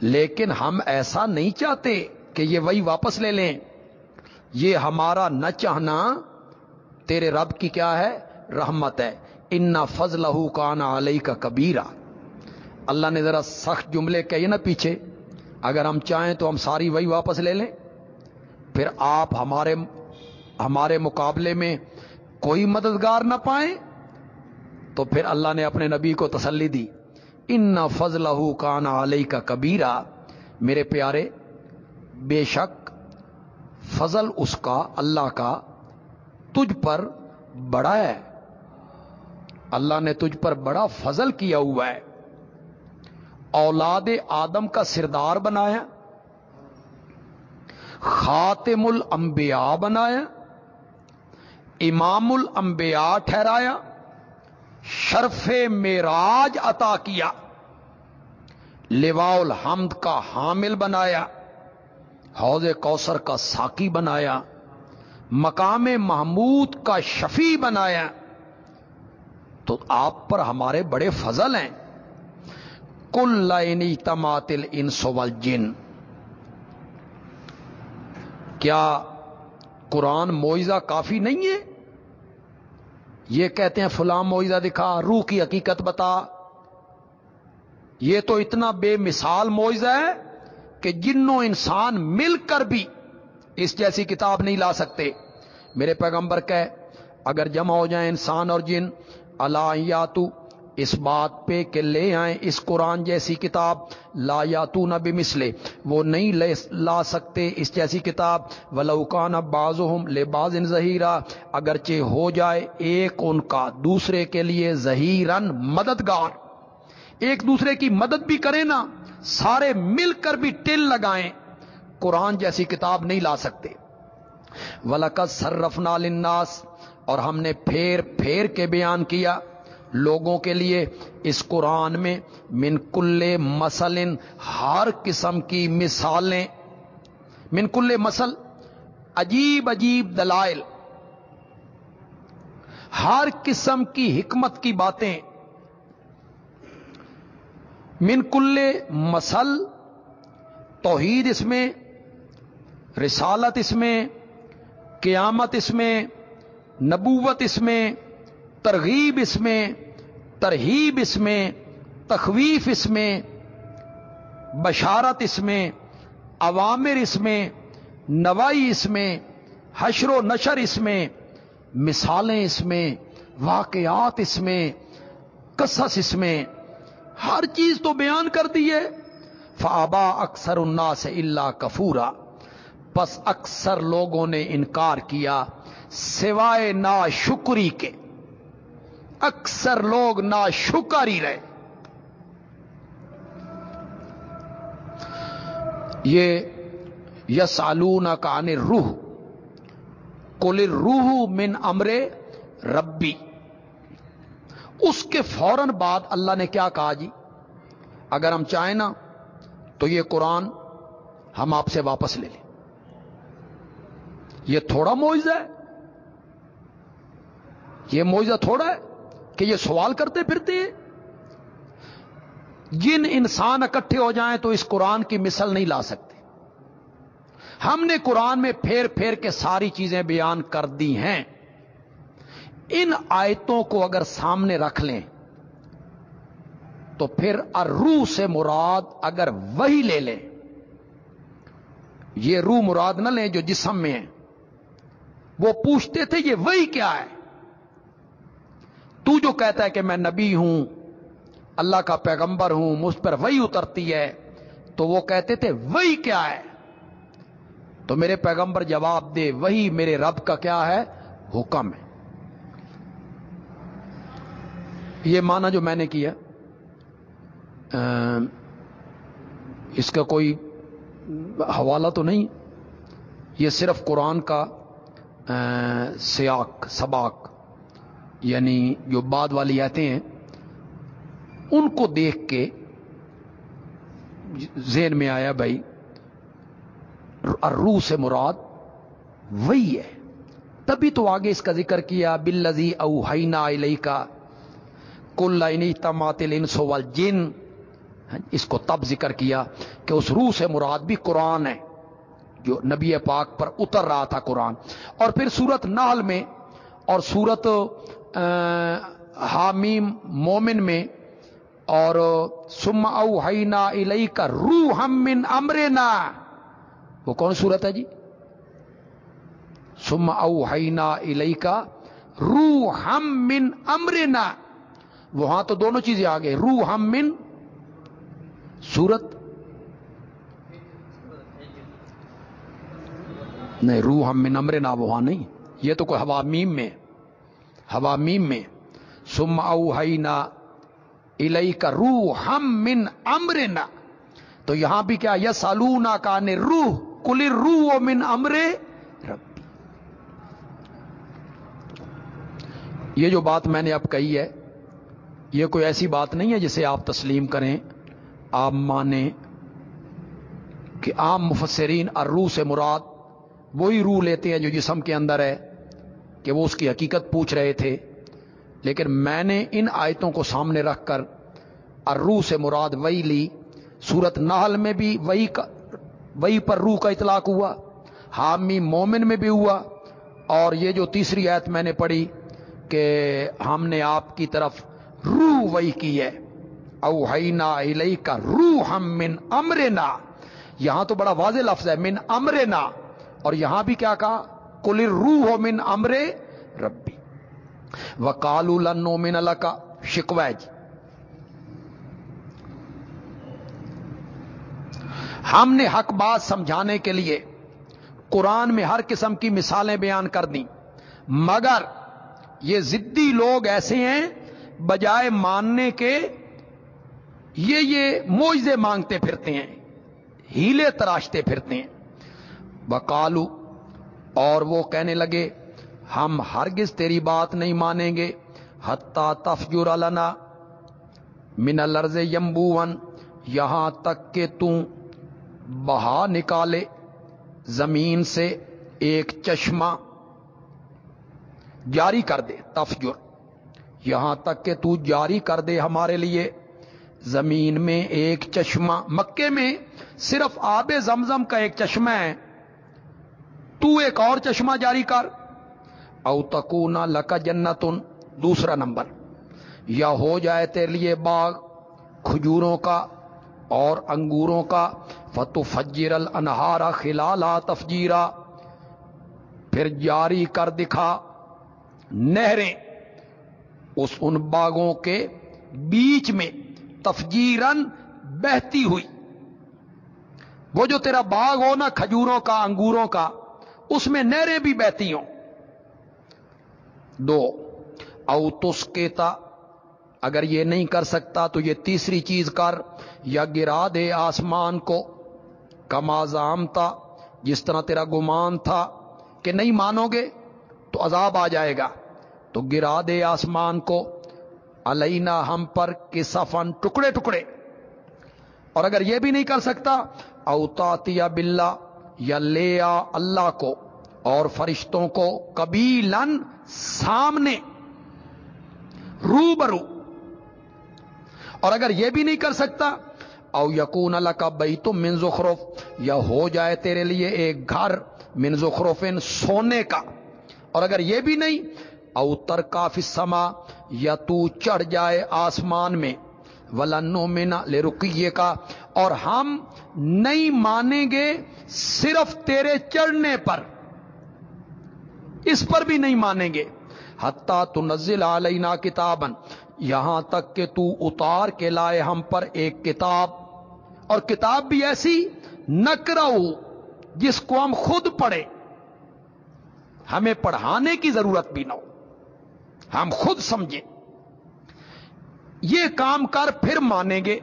لیکن ہم ایسا نہیں چاہتے کہ یہ وہی واپس لے لیں۔ یہ ہمارا نہ چاہنا تیرے رب کی کیا ہے؟ رحمت ہے۔ انا فضل کان علیہ کا کبیرا۔ اللہ نے ذرا سخت جملے کہیے نا پیچھے۔ اگر ہم چاہیں تو ہم ساری وہی واپس لے لیں۔ پھر آپ ہمارے ہمارے مقابلے میں کوئی مددگار نہ پائیں۔ تو پھر اللہ نے اپنے نبی کو تسلی دی۔ ان فضل کان علیہ کا کبیرہ میرے پیارے، بے شک فضل اس کا، اللہ کا تجھ پر بڑا ہے۔ اللہ نے تجھ پر بڑا فضل کیا ہوا ہے۔ اولاد آدم کا سردار بنایا۔ خاتم الانبیاء بنایا۔ امام الانبیاء ٹھہرایا۔ شرف میراج عطا کیا۔ لوا الحمد کا حامل بنایا۔ حوض کوثر کا ساکی بنایا۔ مقام محمود کا شفیع بنایا۔ تو آپ پر ہمارے بڑے فضل ہیں۔ کل لائنی تماتل ان سول جن کیا قرآن معیزہ کافی نہیں ہے؟ یہ کہتے ہیں فلاں معیزہ دکھا، روح کی حقیقت بتا۔ یہ تو اتنا بے مثال معیزہ ہے کہ جنوں انسان مل کر بھی اس جیسی کتاب نہیں لا سکتے۔ میرے پیغمبر کہ اگر جمع ہو جائیں انسان اور جن اللہ اس بات پہ کہ لے آئیں اس قرآن جیسی کتاب، لا یا تو نہ بھی وہ نہیں لے لا سکتے اس جیسی کتاب ولوکان باز لے باز ان ظہیرہ اگرچہ ہو جائے ایک ان کا دوسرے کے لیے ظہیرن مددگار۔ ایک دوسرے کی مدد بھی کرے نا سارے مل کر بھی ٹل لگائیں۔ قرآن جیسی کتاب نہیں لا سکتے۔ ولکت سرف نالناس اور ہم نے پھیر پھیر کے بیان کیا لوگوں کے لیے اس قرآن میں من کل مسلن ہر قسم کی مثالیں من کل مسل عجیب عجیب دلائل ہر قسم کی حکمت کی باتیں من کل مسل توحید اس میں، رسالت اس میں، قیامت اس میں نبوت اس میں ترغیب اس میں ترہیب اس میں تخویف اس میں بشارت اس میں عوامر اس میں نوائی اس میں حشر و نشر اس میں مثالیں اس میں واقعات اس میں قصص اس میں ہر چیز تو بیان کر دی ہے فابا اکثر انا سے اللہ کفورا بس اکثر لوگوں نے انکار کیا سوائے نا شکری کے۔ اکثر لوگ نا شکر ہی رہے۔ یہ یس آلون کا ان روح کل روح من امرے ربی۔ اس کے فوراً بعد اللہ نے کیا کہا جی؟ اگر ہم چاہیں نا، تو یہ قرآن ہم آپ سے واپس لے لیں۔ یہ تھوڑا معاوضہ ہے۔ یہ معاوضہ تھوڑا ہے کہ یہ سوال کرتے پھرتے ہیں۔ جن انسان اکٹھے ہو جائیں تو اس قرآن کی مثل نہیں لا سکتے۔ ہم نے قرآن میں پھیر پھیر کے ساری چیزیں بیان کر دی ہیں۔ ان آیتوں کو اگر سامنے رکھ لیں تو پھر روح سے مراد اگر وہی لے لیں۔ یہ روح مراد نہ لیں جو جسم میں ہے۔ وہ پوچھتے تھے یہ وہی کیا ہے؟ تو جو کہتا ہے کہ میں نبی ہوں، اللہ کا پیغمبر ہوں، مجھ پر وہی اترتی ہے، تو وہ کہتے تھے وہی کیا ہے؟ تو میرے پیغمبر جواب دے وہی میرے رب کا کیا ہے؟ حکم ہے۔ یہ مانا جو میں نے کیا اس کا کوئی حوالہ تو نہیں، یہ صرف قرآن کا سیاق، سباق۔ یعنی جو بعد والی آتے ہیں، ان کو دیکھ کے ذہن میں آیا بھائی روح سے مراد وہی ہے۔ تبھی تو آگے اس کا ذکر کیا بل لذی او ہائنا علیہ کا کل لائنی تماتل انسو جن اس کو تب ذکر کیا کہ اس روح سے مراد بھی قرآن ہے، جو نبی پاک پر اتر رہا تھا قرآن۔ اور پھر سورت نال میں، اور سورت حامیم مومن میں اور سم او ہینا الئی کا روح ہم من امرنا۔ وہ کون صورت ہے جی؟ سم او ہینا الئی کا رو ہم من امرنا۔ وہاں تو دونوں چیزیں آ گئے رو ہم من سورت نہیں روح ہم من امرنا وہاں نہیں۔ یہ تو کوئی ہوا میم میں ہوا میم میں۔ سم او نا الئی کا روح ہم من امرنا۔ تو یہاں بھی کیا؟ یس الونا کا نے روح کل روح من امرے ربی یہ جو بات میں نے اب کہی ہے، یہ کوئی ایسی بات نہیں ہے جسے آپ تسلیم کریں۔ آپ مانیں کہ عام مفسرین اور روح سے مراد وہی روح لیتے ہیں جو جسم کے اندر ہے۔ کہ وہ اس کی حقیقت پوچھ رہے تھے، لیکن میں نے ان آیتوں کو سامنے رکھ کر اور روح سے مراد وہی لی۔ سورت نحل میں بھی وہی وہی پر روح کا اطلاق ہوا۔ حامی مومن میں بھی ہوا۔ اور یہ جو تیسری آیت میں نے پڑھی کہ ہم نے آپ کی طرف روح وہی کی ہے۔ اوہینا الئی کا روح ہم من امرنا۔ یہاں تو بڑا واضح لفظ ہے، من امرنا۔ اور یہاں بھی کیا کہا؟ کل روح من امرے ربی. و کالو لنو من اللہ کا شکویج جی. ہم نے حق بات سمجھانے کے لیے قرآن میں ہر قسم کی مثالیں بیان کر دیں. مگر یہ زدی لوگ ایسے ہیں بجائے ماننے کے یہ یہ موجے مانگتے پھرتے ہیں، ہیلے تراشتے پھرتے ہیں. بکالو اور وہ کہنے لگے، ہم ہرگز تیری بات نہیں مانیں گے حتہ تفجر النا من الرز یمبون یہاں تک کہ تم بہا نکالے زمین سے ایک چشمہ جاری کر دے، تفجر۔ یہاں تک کہ تو جاری کر دے ہمارے لیے، زمین میں ایک چشمہ، مکے میں صرف آب زمزم کا ایک چشمہ ہے۔ تو ایک اور چشمہ جاری کر۔ او تکونا لکا جنتن، دوسرا نمبر۔ یا ہو جائے تیرے لیے باغ کھجوروں کا اور انگوروں کا۔ فتو فجر الانہارا خلالا تفجیرا۔ پھر جاری کر دکھا نہریں۔ اس ان باغوں کے بیچ میں تفجیرن بہتی ہوئی۔ وہ جو تیرا باغ ہو نا کھجوروں کا، انگوروں کا اس میں نہریں بھی بہتی ہوں۔ دو، او تسکیتا اگر یہ نہیں کر سکتا تو یہ تیسری چیز کر، یا گرا دے آسمان کو کمازام تھا جس طرح تیرا گمان تھا کہ نہیں مانو گے، تو عذاب آ جائے گا۔ تو گرا دے آسمان کو، علینا ہم پر کسفن ٹکڑے ٹکڑے۔ اور اگر یہ بھی نہیں کر سکتا اوتاتیا بلا یا لے آ اللہ کو۔ اور فرشتوں کو کبھی لن سامنے رو برو اور اگر یہ بھی نہیں کر سکتا، او یقون اللہ کا بئی تو منزخروف یا ہو جائے تیرے لیے ایک گھر منزخروفن سونے کا۔ اور اگر یہ بھی نہیں، او تر کافی سما یا تو چڑھ جائے آسمان میں۔ ولنو مینا لے رکیے کا اور ہم نہیں مانیں گے صرف تیرے چڑھنے پر۔ اس پر بھی نہیں مانیں گے۔ حتہ تو نزل علینا کتابن یہاں تک کہ تو اتار کے لائے ہم پر ایک کتاب۔ اور کتاب بھی ایسی، نہ کرو جس کو ہم خود پڑھے ہمیں پڑھانے کی ضرورت بھی نہ ہو۔ ہم خود سمجھیں۔ یہ کام کر پھر مانیں گے۔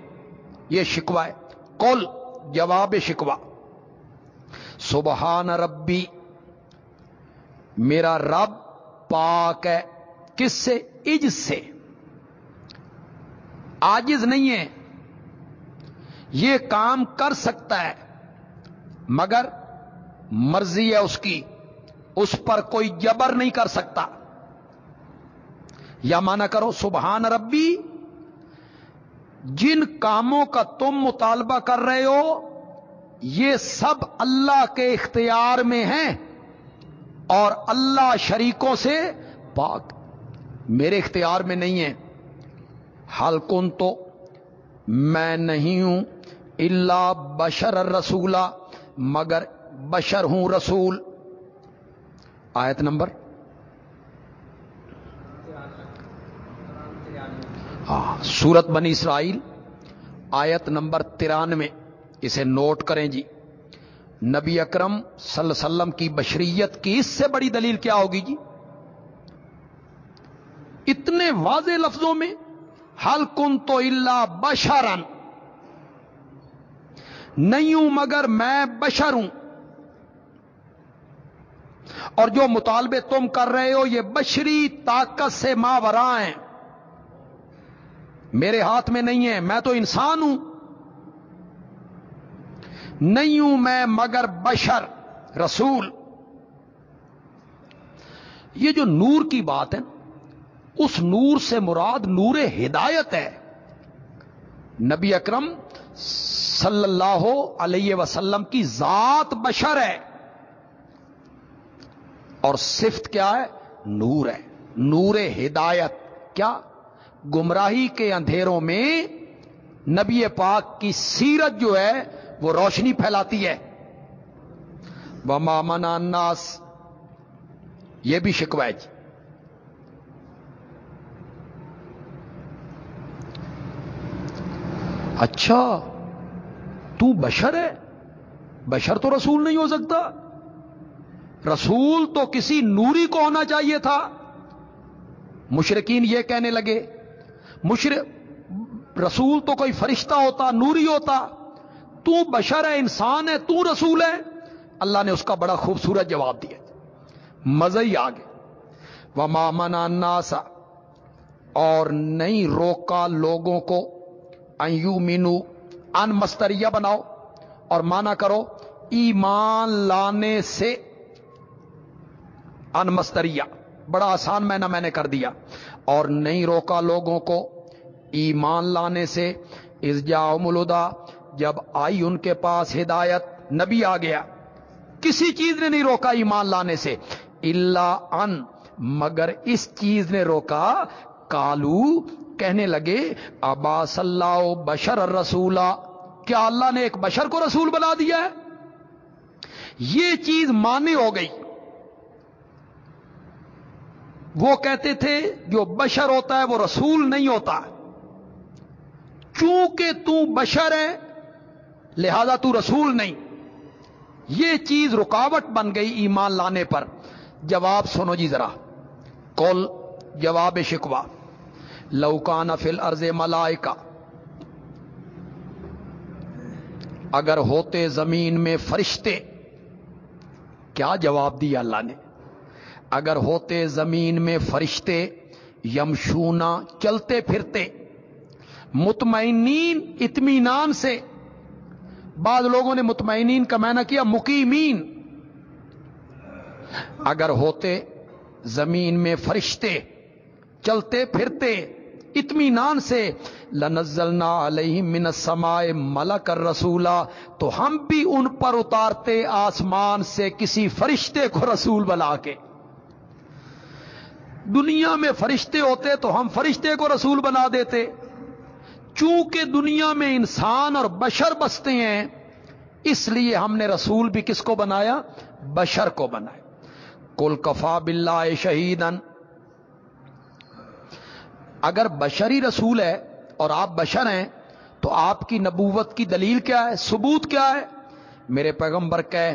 یہ شکوا ہے۔ کل جواب شکوا سبحان ربی میرا رب پاک ہے۔ کس سے؟ اج سے۔ آجز نہیں ہے۔ یہ کام کر سکتا ہے، مگر مرضی ہے اس کی۔ اس پر کوئی جبر نہیں کر سکتا۔ یا مانا کرو، سبحان ربی، جن کاموں کا تم مطالبہ کر رہے ہو، یہ سب اللہ کے اختیار میں ہیں۔ اور اللہ شریکوں سے پاک۔ میرے اختیار میں نہیں ہے۔ حلقن تو میں نہیں ہوں اللہ بشر رسولا مگر بشر ہوں رسول۔ آیت نمبر ہاں سورت بنی اسرائیل، آیت نمبر ترانوے۔ اسے نوٹ کریں جی۔ نبی اکرم صلی اللہ علیہ وسلم کی بشریت کی اس سے بڑی دلیل کیا ہوگی جی؟ اتنے واضح لفظوں میں ہل کن تو اللہ بشرن نہیں ہوں مگر میں بشر ہوں۔ اور جو مطالبے تم کر رہے ہو، یہ بشری طاقت سے ماں برا ہیں۔ میرے ہاتھ میں نہیں ہے، میں تو انسان ہوں۔ نہیں ہوں میں مگر بشر، رسول۔ یہ جو نور کی بات ہے، اس نور سے مراد نور ہدایت ہے۔ نبی اکرم صلی اللہ علیہ وسلم کی ذات بشر ہے۔ اور صفت کیا ہے؟ نور ہے۔ نور ہدایت۔ کیا؟ گمراہی کے اندھیروں میں نبی پاک کی سیرت جو ہے وہ روشنی پھیلاتی ہے۔ وہ مامن اناس یہ بھی شکوا جی۔ اچھا تو بشر ہے۔ بشر تو رسول نہیں ہو سکتا۔ رسول تو کسی نوری کو ہونا چاہیے تھا۔ مشرقین یہ کہنے لگے، مشر، رسول تو کوئی فرشتہ ہوتا، نوری ہوتا۔ تو بشر ہے انسان ہے، تو رسول ہے۔ اللہ نے اس کا بڑا خوبصورت جواب دیا۔ مزہ ہی آگے۔ وہ مامنا ناسا اور نہیں روکا لوگوں کو۔ ایو مینو ان مستریا بناؤ۔ اور مانا کرو، ایمان لانے سے ان مستریا بڑا آسان میں نہ میں نے کر دیا۔ اور نہیں روکا لوگوں کو۔ ایمان لانے سے۔ اس جاؤ ملودا جب آئی ان کے پاس ہدایت، نبی آ گیا۔ کسی چیز نے نہیں روکا ایمان لانے سے۔ اللہ ان، مگر اس چیز نے روکا۔ کالو کہنے لگے ابا صلاح بشر رسولا کیا اللہ نے ایک بشر کو رسول بنا دیا ہے؟ یہ چیز مانی ہو گئی۔ وہ کہتے تھے، جو بشر ہوتا ہے وہ رسول نہیں ہوتا۔ چونکہ تو بشر ہے لہذا تو رسول نہیں۔ یہ چیز رکاوٹ بن گئی ایمان لانے پر۔ جواب سنو جی ذرا۔ کول جواب شکوا لوکان فل ارض ملائکا اگر ہوتے زمین میں فرشتے۔ کیا جواب دیا اللہ نے؟ اگر ہوتے زمین میں فرشتے یمشونا چلتے پھرتے۔ مطمئنین اطمینان سے۔ بعض لوگوں نے مطمئنین کا معنی کیا مقیمین۔ اگر ہوتے، زمین میں فرشتے، چلتے پھرتے، اطمینان سے، لنزلنا علیہ من سمائے ملک رسولہ تو ہم بھی ان پر اتارتے آسمان سے کسی فرشتے کو رسول بنا کے۔ دنیا میں فرشتے ہوتے تو ہم فرشتے کو رسول بنا دیتے۔ چونکہ دنیا میں انسان اور بشر بستے ہیں، اس لیے ہم نے رسول بھی کس کو بنایا؟ بشر کو بنایا۔ کل کفا بلّہ شہیدن اگر بشری رسول ہے اور آپ بشر ہیں، تو آپ کی نبوت کی دلیل کیا ہے؟ ثبوت کیا ہے؟ میرے پیغمبر کہ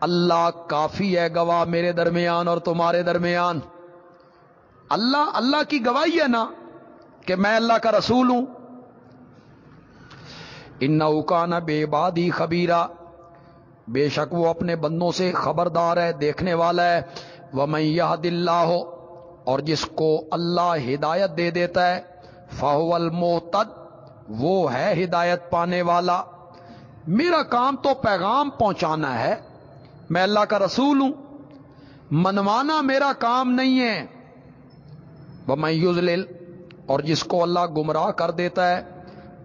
اللہ کافی ہے گواہ میرے درمیان اور تمہارے درمیان۔ اللہ اللہ کی گواہی ہے نا؟ کہ میں اللہ کا رسول ہوں۔ ان نہ بے بادی خبیرہ بے شک وہ اپنے بندوں سے خبردار ہے، دیکھنے والا ہے۔ وہ میں یہ دلہ ہو اور جس کو اللہ ہدایت دے دیتا ہے فاہو الموتد وہ ہے ہدایت پانے والا۔ میرا کام تو پیغام پہنچانا ہے، میں اللہ کا رسول ہوں۔ منوانا میرا کام نہیں ہے۔ وہ میں یوزل اور جس کو اللہ گمراہ کر دیتا ہے،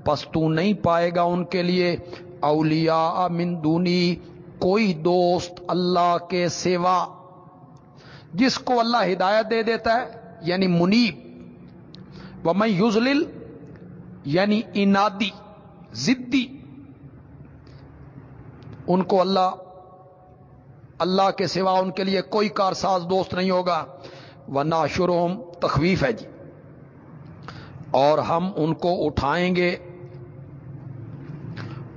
پس تو نہیں پائے گا ان کے لیے۔ اولیاء من دونی، کوئی دوست اللہ کے سوا۔ جس کو اللہ ہدایت دے دیتا ہے یعنی منیب۔ و میں یوزل یعنی انادی زدی ان کو اللہ اللہ کے سوا ان کے لیے کوئی کارساز دوست نہیں ہوگا۔ وہ ناشرم تخویف ہے جی۔ اور ہم ان کو اٹھائیں گے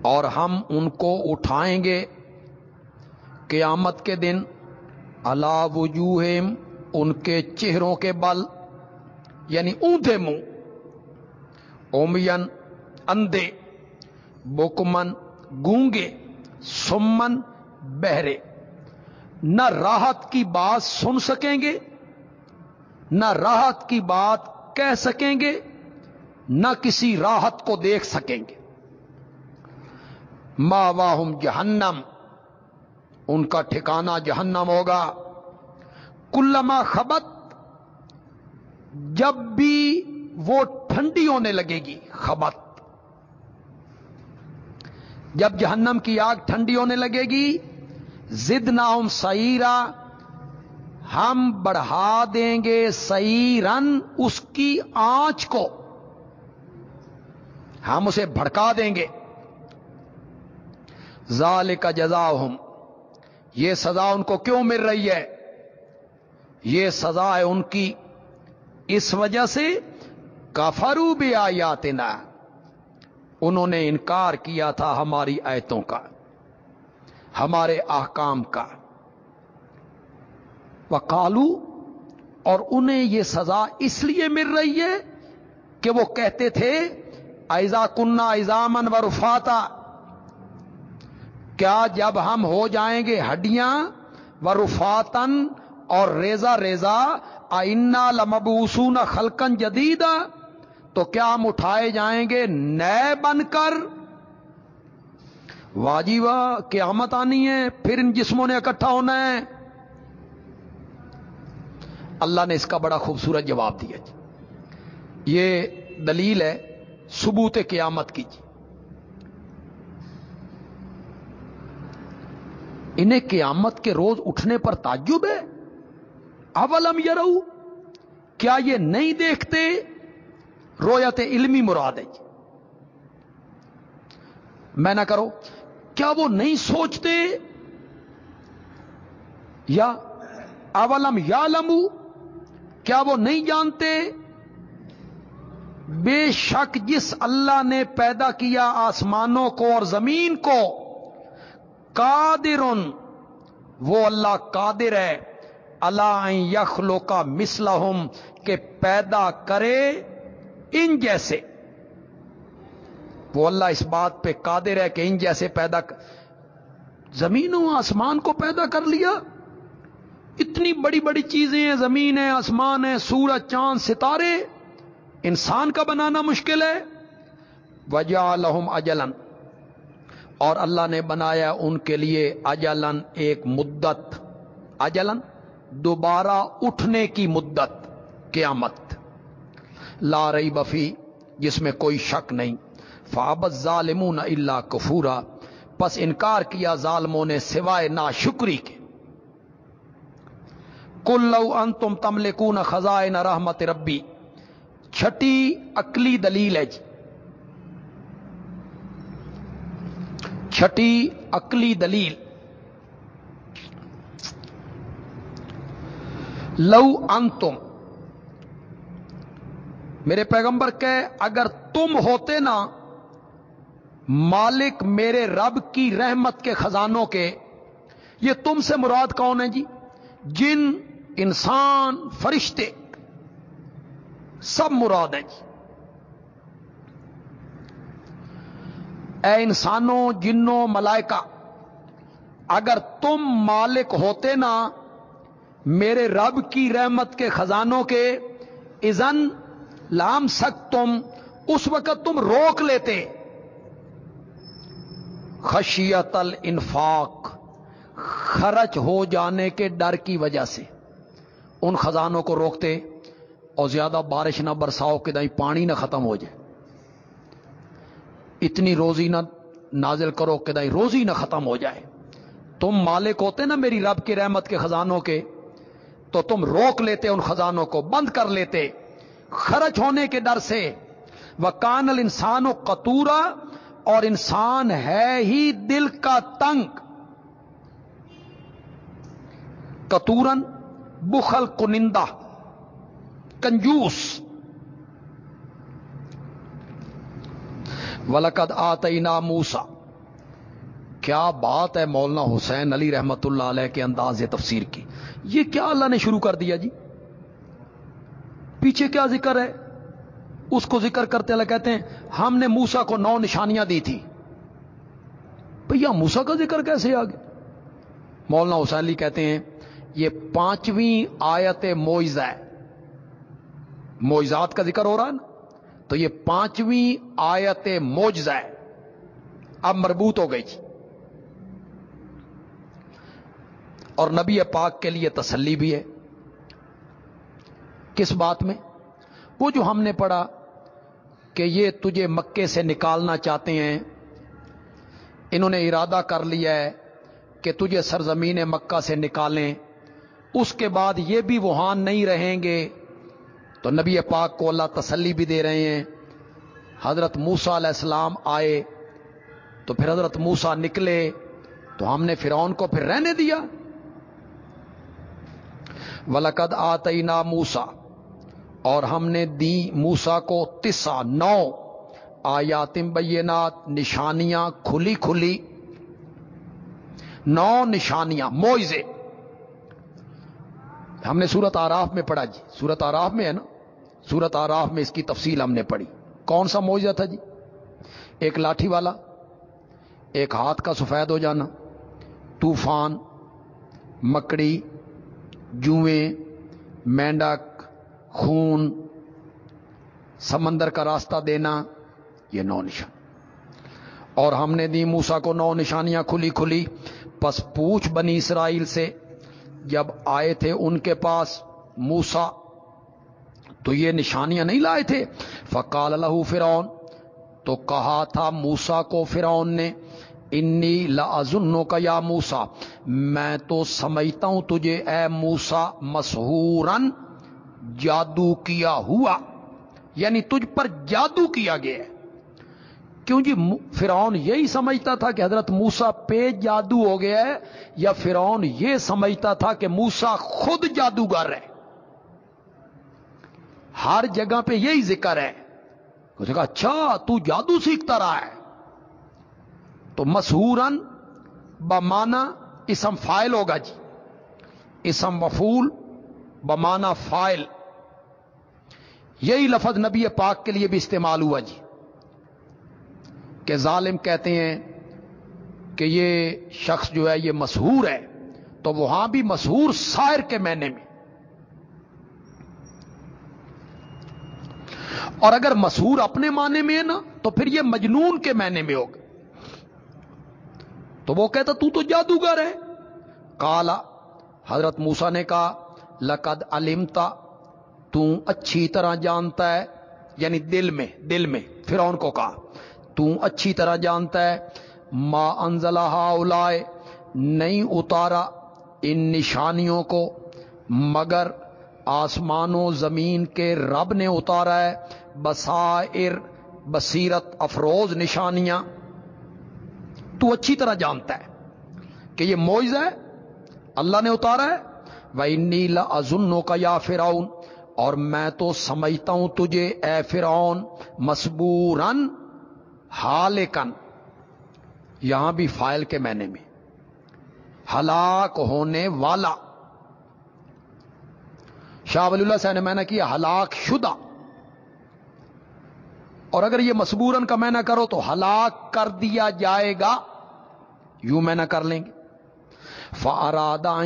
اور ہم ان کو اٹھائیں گے قیامت کے دن اللہ وجوہ ان کے چہروں کے بل یعنی اونھے منہ اومین اندھے بکمن گونگے سمن بہرے۔ نہ راحت کی بات سن سکیں گے، نہ راحت کی بات کہہ سکیں گے نہ کسی راحت کو دیکھ سکیں گے۔ ماں واہم جہنم، ان کا ٹھکانہ جہنم ہوگا۔ کلما خبت، جب بھی وہ ٹھنڈی ہونے لگے گی، خبت۔ جب جہنم کی آگ ٹھنڈی ہونے لگے گی زد نام سعیرا، ہم بڑھا دیں گے سعیرن اس کی آنچ کو۔ ہم اسے بھڑکا دیں گے۔ ظال کا جزا یہ سزا ان کو کیوں مل رہی ہے؟ یہ سزا ہے ان کی۔ اس وجہ سے کافرو بھی آیات انہوں نے انکار کیا تھا ہماری ایتوں کا، ہمارے احکام کا۔ وکالو اور انہیں یہ سزا اس لیے مل رہی ہے کہ وہ کہتے تھے ایزا کنہ ایزامن و رفاتا، کیا جب ہم ہو جائیں گے ہڈیاں و رفاتن اور ریزا ریزا آئنا لمبوسون خلکن جدید تو کیا ہم اٹھائے جائیں گے نئے بن کر؟ واجیب قیامت آنی ہے، پھر ان جسموں نے اکٹھا ہونا ہے۔ اللہ نے اس کا بڑا خوبصورت جواب دیا جی۔ یہ دلیل ہے ثبوت قیامت کی جی انہیں قیامت کے روز اٹھنے پر تعجب ہے؟ اولم یرو، کیا یہ نہیں دیکھتے؟ رویت علمی مراد ہے جی۔ میں نہ کرو، کیا وہ نہیں سوچتے؟ یا اولم یا لمو کیا وہ نہیں جانتے؟ بے شک جس اللہ نے پیدا کیا آسمانوں کو اور زمین کو، قادر، وہ اللہ قادر ہے۔ اللہ یخلو کا مسلحم کہ پیدا کرے ان جیسے۔ وہ اللہ اس بات پہ قادر ہے کہ ان جیسے پیدا زمین و آسمان کو پیدا کر لیا۔ اتنی بڑی بڑی چیزیں ہیں، زمین ہے، آسمان ہے، سورج، چاند، ستارے۔ انسان کا بنانا مشکل ہے۔ وجہ لہم اجلن اور اللہ نے بنایا ان کے لیے اجلن ایک مدت۔ اجلن دوبارہ اٹھنے کی مدت، قیامت۔ لا رہی بفی جس میں کوئی شک نہیں۔ فابت ظالمون اللہ کفورا۔ پس انکار کیا ظالموں نے سوائے نا شکری کے۔ کل لو ان تم تم خزائے نہ رحمت ربی چھٹی اکلی دلیل ہے جی۔ چھٹی اکلی دلیل۔ لو ان تم میرے پیغمبر کہ اگر تم ہوتے نا، مالک میرے رب کی رحمت کے خزانوں کے، یہ تم سے مراد کون ہے جی؟ جن، انسان، فرشتے۔ سب مراد ہیں جی۔ اے انسانوں، جنوں، ملائکہ، اگر تم مالک ہوتے نا، میرے رب کی رحمت کے خزانوں کے ازن لام سک تم، اس وقت تم روک لیتے۔ خشیت الانفاق، خرچ ہو جانے کے ڈر کی وجہ سے۔ ان خزانوں کو روکتے۔ اور زیادہ بارش نہ برساؤ کہ دیں پانی نہ ختم ہو جائے۔ اتنی روزی نہ نازل کرو کہ دیں روزی نہ ختم ہو جائے۔ تم مالک ہوتے نا میری رب کی رحمت کے خزانوں کے، تو تم روک لیتے ان خزانوں کو، بند کر لیتے۔ خرچ ہونے کے ڈر سے۔ وہ کانل انسان و قطورا، اور انسان ہے ہی دل کا تنگ۔ کتورن بخل کنندہ۔ کنجوس. ولقد آتی نا موسا کیا بات ہے مولانا حسین علی رحمت اللہ علیہ کے انداز تفسیر کی؟ یہ کیا اللہ نے شروع کر دیا جی؟ پیچھے کیا ذکر ہے؟ اس کو ذکر کرتے اللہ کہتے ہیں، ہم نے موسا کو نو نشانیاں دی تھی۔ بھیا موسا کا ذکر کیسے آ گیا مولانا حسین علی کہتے ہیں، یہ پانچویں آیت موئز ہے۔ موئزات کا ذکر ہو رہا ہے نا، تو یہ پانچویں آیت موجز ہے۔ اب مربوط ہو گئی جی۔ اور نبی پاک کے لیے تسلی بھی ہے۔ کس بات میں؟ وہ جو ہم نے پڑھا کہ یہ تجھے مکے سے نکالنا چاہتے ہیں، انہوں نے ارادہ کر لیا ہے کہ تجھے سرزمین مکہ سے نکالیں۔ اس کے بعد یہ بھی وہاں نہیں رہیں گے۔ تو نبی پاک کو اللہ تسلی بھی دے رہے ہیں۔ حضرت موسا علیہ السلام آئے، تو پھر حضرت موسا نکلے، تو ہم نے فرعون کو پھر رہنے دیا۔ ولقد آتی نا موسا اور ہم نے دی موسا کو تسا نو آیاتم بینات، نشانیاں کھلی کھلی۔ نو نشانیاں موئزے ہم نے سورت آراف میں پڑھا جی سورت آراف میں ہے نا؟ سورت آراف میں اس کی تفصیل ہم نے پڑھی۔ کون سا موجہ تھا جی؟ ایک لاٹھی والا، ایک ہاتھ کا سفید ہو جانا، طوفان، مکڑی، جوئیں، مینڈک، خون، سمندر کا راستہ دینا، یہ نو نشان۔ اور ہم نے دی موسا کو نو نشانیاں کھلی کھلی۔ پس پوچھ بنی اسرائیل سے، جب آئے تھے ان کے پاس موسا تو یہ نشانیاں نہیں لائے تھے۔ فقال اللہ فرعون، تو کہا تھا موسا کو فرعون نے، انی لازنو کا یا موسا میں تو سمجھتا ہوں تجھے، اے موسا مسہورن جادو کیا ہوا۔ یعنی تجھ پر جادو کیا گیا۔ ہے کیوں جی؟ فرعون یہی سمجھتا تھا کہ حضرت موسا پہ جادو ہو گیا ہے، یا فرعون یہ سمجھتا تھا کہ موسا خود جادوگر ہے۔ ہر جگہ پہ یہی ذکر ہے۔ کہا اچھا تو جادو سیکھتا رہا ہے۔ تو مسہورن بمانا اسم فائل ہوگا جی۔ اسم مفول بمانا فائل۔ یہی لفظ نبی پاک کے لیے بھی استعمال ہوا جی۔ کہ ظالم کہتے ہیں کہ یہ شخص جو ہے، یہ مشہور ہے۔ تو وہاں بھی مشہور سائر کے معنی میں۔ اور اگر مشہور اپنے معنی میں ہے نا، تو پھر یہ مجنون کے معنی میں ہوگا۔ تو وہ کہتا، تو تو جادوگر ہے۔ کالا حضرت موسا نے کہا، لقد علمتا تو اچھی طرح جانتا ہے۔ یعنی دل میں دل میں پھر ان کو کہا۔ تو اچھی طرح جانتا ہے، ما انزلہ اولائے نہیں اتارا ان نشانیوں کو، مگر آسمان و زمین کے رب نے اتارا ہے۔ بسائر بصیرت، افروز، نشانیاں۔ تو اچھی طرح جانتا ہے کہ یہ موئز ہے، اللہ نے اتارا ہے۔ وہ نیلا ازنوں کا یا فراؤن اور میں تو سمجھتا ہوں تجھے، اے فرعون مسبورن ہالکن یہاں بھی فائل کے معنی میں۔ ہلاک ہونے والا۔ شاہ ولی اللہ صاحب نے میں نے کیا، ہلاک شدہ۔ اور اگر یہ مسبورن کا میں نہ کرو تو ہلاک کر دیا جائے گا، یوں میں نہ کر لیں گے۔ فارادہ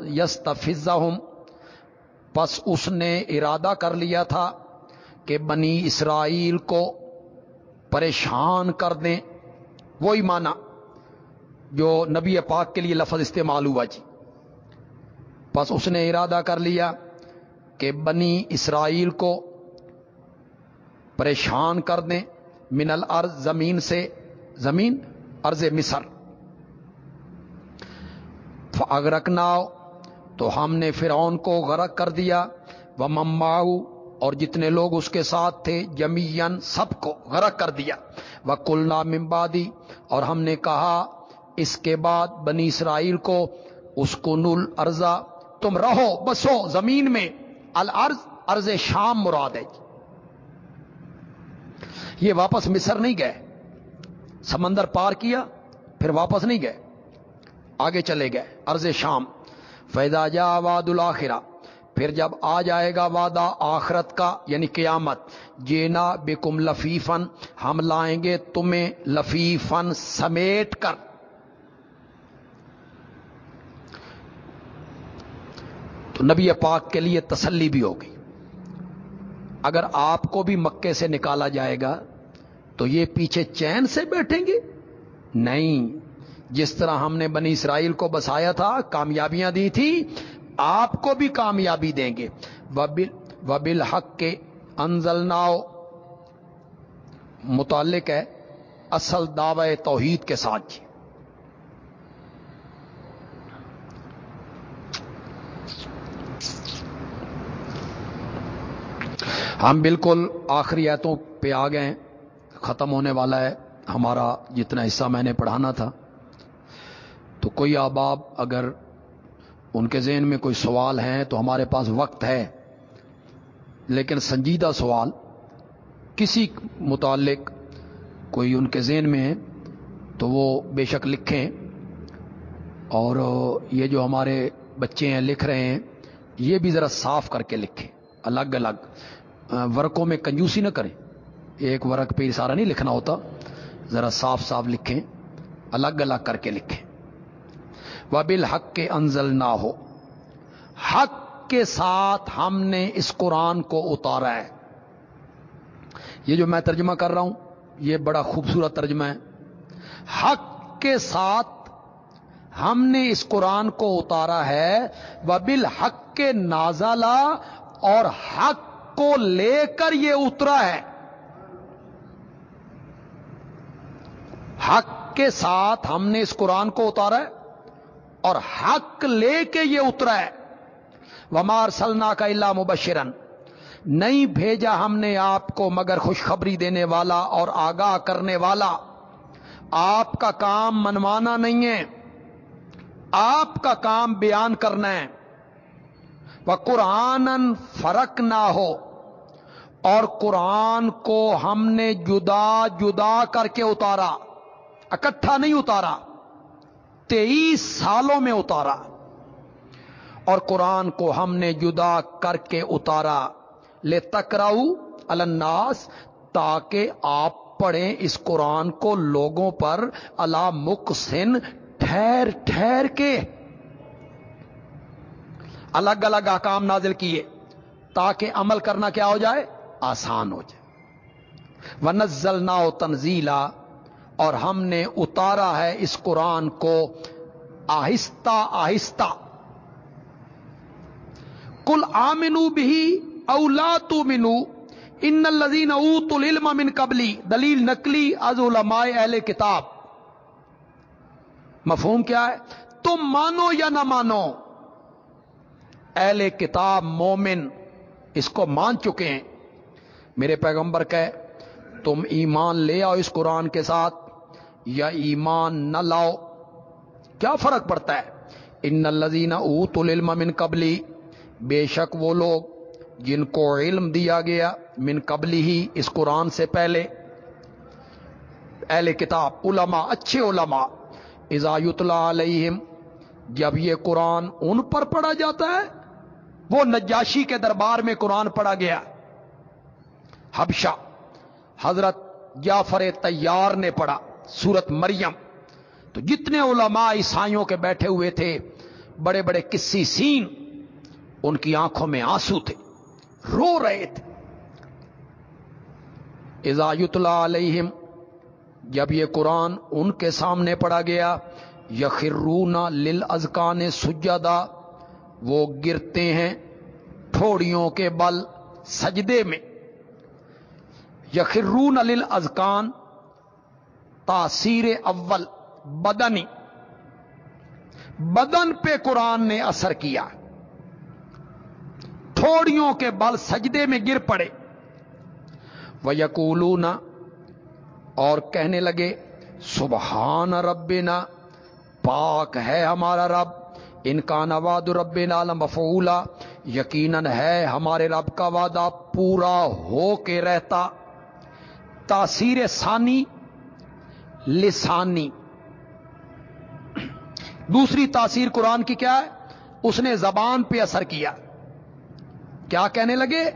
یس تفزا پس اس نے ارادہ کر لیا تھا کہ بنی اسرائیل کو پریشان کر دیں۔ وہی مانا جو نبی پاک کے لیے لفظ استعمال ہوا جی۔ بس اس نے ارادہ کر لیا کہ بنی اسرائیل کو پریشان کر دیں من الارض، زمین سے، زمین ارض مصر۔ اگر تو ہم نے فرعون کو غرق کر دیا۔ وہ مماؤ اور جتنے لوگ اس کے ساتھ تھے جمین سب کو غرق کر دیا۔ وہ کلنا ممبادی اور ہم نے کہا، اس کے بعد بنی اسرائیل کو اس کو نل ارزا تم رہو، بسو زمین میں، الارض ارض شام مراد ہے۔ یہ واپس مصر نہیں گئے۔ سمندر پار کیا، پھر واپس نہیں گئے۔ آگے چلے گئے ارض شام۔ فیضا جا واد الآخرہ پھر جب آ جائے گا وعدہ آخرت کا یعنی قیامت، جینا بکم لفیفن ہم لائیں گے تمہیں لفیفن سمیٹ کر۔ تو نبی پاک کے لیے تسلی بھی ہوگی اگر آپ کو بھی مکے سے نکالا جائے گا تو یہ پیچھے چین سے بیٹھیں گے؟ نہیں۔ جس طرح ہم نے بنی اسرائیل کو بسایا تھا، کامیابیاں دی تھی، آپ کو بھی کامیابی دیں گے۔ وبل حق کے انزل ناؤ متعلق ہے اصل دعوی توحید کے ساتھ جی۔ ہم بالکل آخری ایتوں پہ آ گئے ختم ہونے والا ہے، ہمارا جتنا حصہ میں نے پڑھانا تھا۔ تو کوئی آباب اگر ان کے ذہن میں کوئی سوال ہیں تو ہمارے پاس وقت ہے۔ لیکن سنجیدہ سوال، کسی متعلق کوئی ان کے ذہن میں ہے تو وہ بے شک لکھیں۔ اور یہ جو ہمارے بچے ہیں، لکھ رہے ہیں، یہ بھی ذرا صاف کر کے لکھیں، الگ الگ۔ ورقوں میں کنجوسی نہ کریں۔ ایک ورق پہ سارا نہیں لکھنا ہوتا، ذرا صاف صاف لکھیں، الگ الگ کر کے لکھیں۔ وبل حق کے انزل نہ ہو حق کے ساتھ ہم نے اس قرآن کو اتارا ہے۔ یہ جو میں ترجمہ کر رہا ہوں، یہ بڑا خوبصورت ترجمہ ہے۔ حق کے ساتھ ہم نے اس قرآن کو اتارا ہے۔ وبل حق کے نازالہ اور حق کو لے کر یہ اترا ہے۔ حق کے ساتھ ہم نے اس قرآن کو اتارا ہے اور حق لے کے یہ اترا ہے۔ ومار سلنا کا اللہ مبشرن نہیں بھیجا ہم نے آپ کو مگر خوشخبری دینے والا اور آگاہ کرنے والا۔ آپ کا کام منوانا نہیں ہے۔ آپ کا کام بیان کرنا ہے۔ وہ قرآن فرق نہ ہو اور قرآن کو ہم نے جدا جدا کر کے اتارا، اکٹھا نہیں اتارا، تیئیس سالوں میں اتارا۔ اور قرآن کو ہم نے جدا کر کے اتارا۔ لے تکراؤ الناس تاکہ آپ پڑھیں اس قرآن کو لوگوں پر اللہ مکسن ٹھہر ٹھہر کے۔ الگ الگ احکام نازل کیے تاکہ عمل کرنا کیا ہو جائے؟ آسان ہو جائے۔ وہ نزل تنزیلا اور ہم نے اتارا ہے اس قرآن کو آہستہ آہستہ۔ کل آمنو بھی اولا تو منو ان الزین اوت العلم من قبلی دلیل نقلی از علماء اہل کتاب۔ مفہوم کیا ہے؟ تم مانو یا نہ مانو؟ اہل کتاب مومن اس کو مان چکے ہیں۔ میرے پیغمبر کہ تم ایمان لے آؤ اس قرآن کے ساتھ یا ایمان نہ لاؤ۔ کیا فرق پڑتا ہے؟ ان الزین اوت العلم من قبلی، بے شک وہ لوگ جن کو علم دیا گیا من قبلی ہی اس قرآن سے پہلے۔ اہل کتاب، علماء، اچھے علماء ازایت اللہ علیہم، جب یہ قرآن ان پر پڑھا جاتا ہے، وہ نجاشی کے دربار میں قرآن پڑھا گیا۔ حبشہ، حضرت جعفر تیار نے پڑھا، سورت مریم۔ تو جتنے علماء عیسائیوں کے بیٹھے ہوئے تھے، بڑے بڑے کسی سین، ان کی آنکھوں میں آنسو تھے، رو رہے تھے۔ ازایت اللہ علیہم، جب یہ قرآن ان کے سامنے پڑا گیا یخرون لل ازکان سجدہ، وہ گرتے ہیں تھوڑیوں کے بل سجدے میں۔ یخرون لل ازکان تاثیر اول، بدنی۔ بدن پہ قرآن نے اثر کیا۔ تھوڑیوں کے بل سجدے میں گر پڑے۔ وہ یقولون اور کہنے لگے، سبحان ربنا، پاک ہے ہمارا رب، ان کا نواد رب عالم مفعولا، یقیناً ہے ہمارے رب کا وعدہ پورا ہو کے رہتا۔ تاثیر ثانی، لسانی۔ دوسری تاثیر قرآن کی کیا ہے؟ اس نے زبان پہ اثر کیا۔ کیا کہنے لگے؟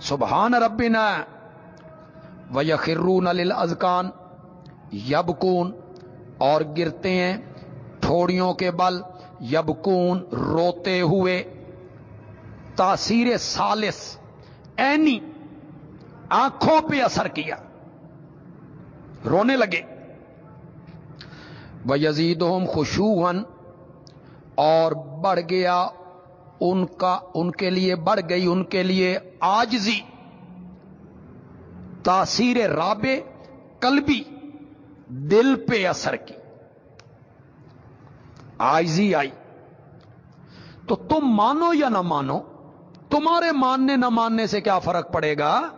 سبحان ربنا و یخرون ازکان یبکون، اور گرتے ہیں تھوڑیوں کے بل، یبکون، روتے ہوئے۔ تاثیر سالس اینی۔ آنکھوں پہ اثر کیا۔ رونے لگے۔ وہ یزید خوشوہن اور بڑھ گیا ان کا، ان کے لیے، بڑھ گئی ان کے لیے آجزی تاثیر رابے قلبی دل پہ اثر کی۔ آئزی آئی۔ تو تم مانو یا نہ مانو؟ تمہارے ماننے نہ ماننے سے کیا فرق پڑے گا؟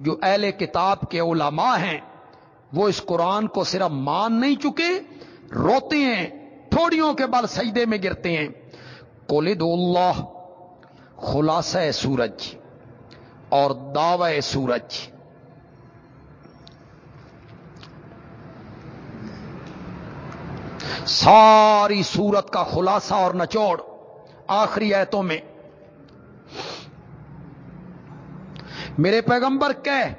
جو اہل کتاب کے علماء ہیں، وہ اس قرآن کو صرف مان نہیں چکے، روتے ہیں تھوڑیوں کے بال سجدے میں گرتے ہیں۔ کولد اللہ، خلاصہ سورج اور دعوی سورج۔ ساری سورت کا خلاصہ اور نچوڑ آخری ایتوں میں۔ میرے پیغمبر کہہ،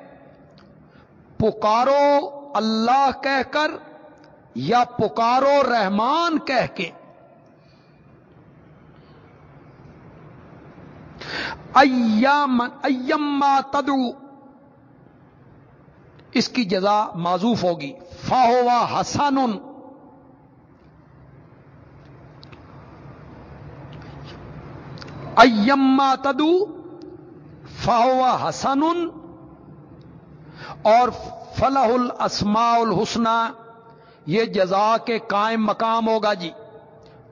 پکارو اللہ کہہ کر یا پکارو رحمان کہہ کے۔ ایما تدو اس کی جزا معذوف ہوگی۔ فاہوا حسن ایما تدو فاہوا حسن اور فلاح الاسماء الحسنہ، یہ جزا کے قائم مقام ہوگا جی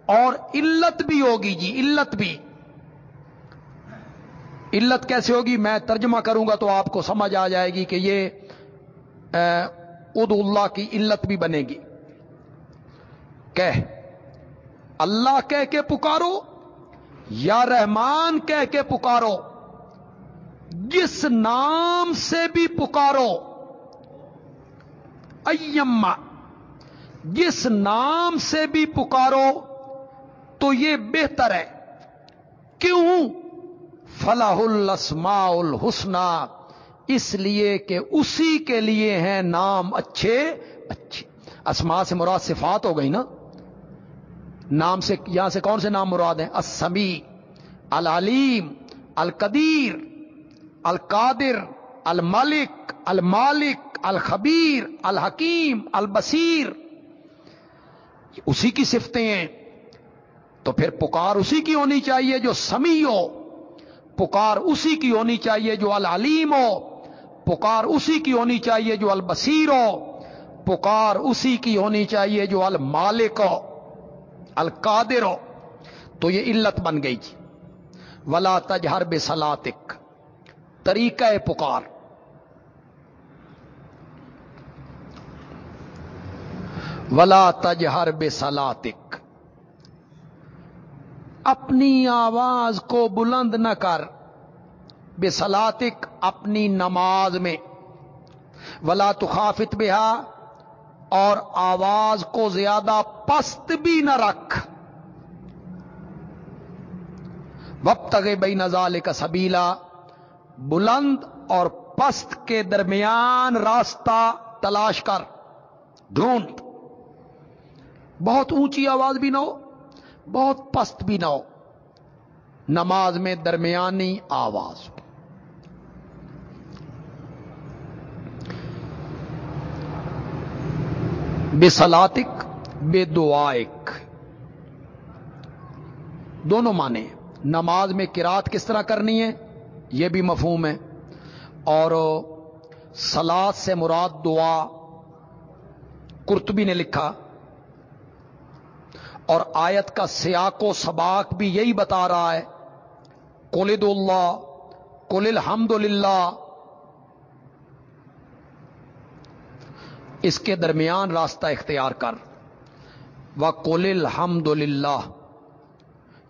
اور علت بھی ہوگی جی علت بھی۔ علت کیسے ہوگی؟ میں ترجمہ کروں گا تو آپ کو سمجھ آ جائے گی کہ یہ اد اللہ کی علت بھی بنے گی۔ کہہ، اللہ کہہ کے پکارو یا رحمان کہہ کے پکارو۔ جس نام سے بھی پکارو، ایما، جس نام سے بھی پکارو تو یہ بہتر ہے۔ کیوں؟ فلاح الاسماء الحسنہ اس لیے کہ اسی کے لیے ہیں نام اچھے اچھے۔ اسما سے مراد صفات ہو گئی نا۔ نام سے، یہاں سے کون سے نام مراد ہیں؟ السمی العلیم، القدیر۔ القادر، الملک، المالک، الخبیر، الحکیم، البصیر اسی کی صفتیں ہیں۔ تو پھر پکار اسی کی ہونی چاہیے جو سمی ہو، پکار اسی کی ہونی چاہیے جو العلیم ہو، پکار اسی کی ہونی چاہیے جو البصیر ہو، پکار اسی کی ہونی چاہیے جو المالک ہو، القادر ہو۔ تو یہ علت بن گئی جی۔ ولا تجہر بے سلاتک طریقہ پکار۔ ولا تجہر بے سلاتک اپنی آواز کو بلند نہ کر۔ بے سلاتک اپنی نماز میں۔ ولا تخافت بہا اور آواز کو زیادہ پست بھی نہ رکھ۔ وب تک بئی نزال کا سبیلا بلند اور پست کے درمیان راستہ تلاش کر۔ ڈھونڈ۔ بہت اونچی آواز بھی نہ ہو، بہت پست بھی نہ ہو۔ نماز میں درمیانی آواز۔ بے سلاتک بے دعائک۔ دونوں مانے نماز میں کراط کس طرح کرنی ہے؟ یہ بھی مفہوم ہے اور سلاد سے مراد دعا کرتبی نے لکھا اور آیت کا سیاق و سباق بھی یہی بتا رہا ہے کولد اللہ کل الحمد للہ اس کے درمیان راستہ اختیار کر۔ و کل الحمد للہ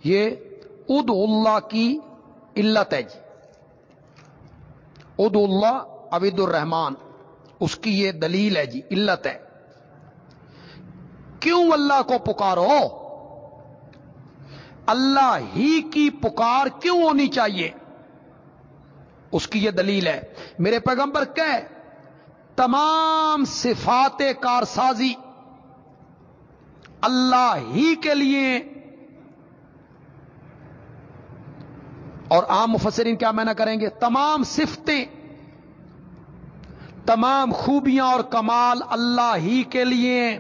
یہ اد اللہ کی علت ہے جی۔ اد اللہ عبید الرحمان اس کی یہ دلیل ہے جی علت ہے۔ کیوں اللہ کو پکارو؟ اللہ ہی کی پکار کیوں ہونی چاہیے؟ اس کی یہ دلیل ہے۔ میرے پیغمبر کہ تمام صفات کارسازی اللہ ہی کے لیے اور عام مفسرین کیا میں نہ کریں گے؟ تمام صفتیں، تمام خوبیاں اور کمال اللہ ہی کے لیے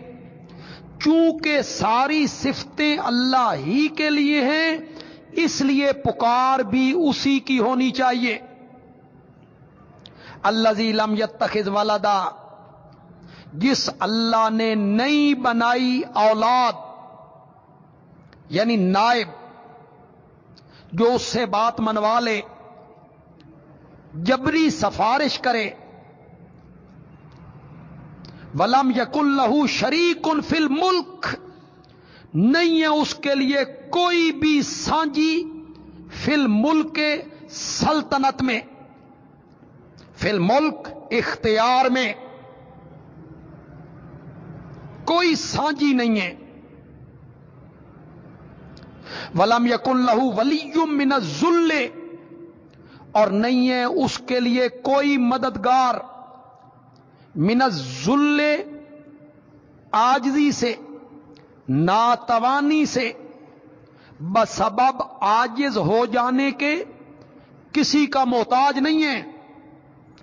چونکہ ساری صفتیں اللہ ہی کے لیے ہیں، اس لیے پکار بھی اسی کی ہونی چاہیے۔ اللہ لم یتخذ والدا جس اللہ نے نئی بنائی اولاد یعنی نائب جو اس سے بات منوا لے، جبری سفارش کرے۔ ولم یق اللہ شریک ان فل ملک نہیں ہے اس کے لیے کوئی بھی سانجی فل ملک کے سلطنت میں۔ فل ملک اختیار میں۔ کوئی سانجی نہیں ہے۔ ولم یق اللہ ولی من ذل اور نہیں ہے اس کے لیے کوئی مددگار من ذل آجزی سے، ناتوانی سے، بسبب آجز ہو جانے کے کسی کا محتاج نہیں ہے۔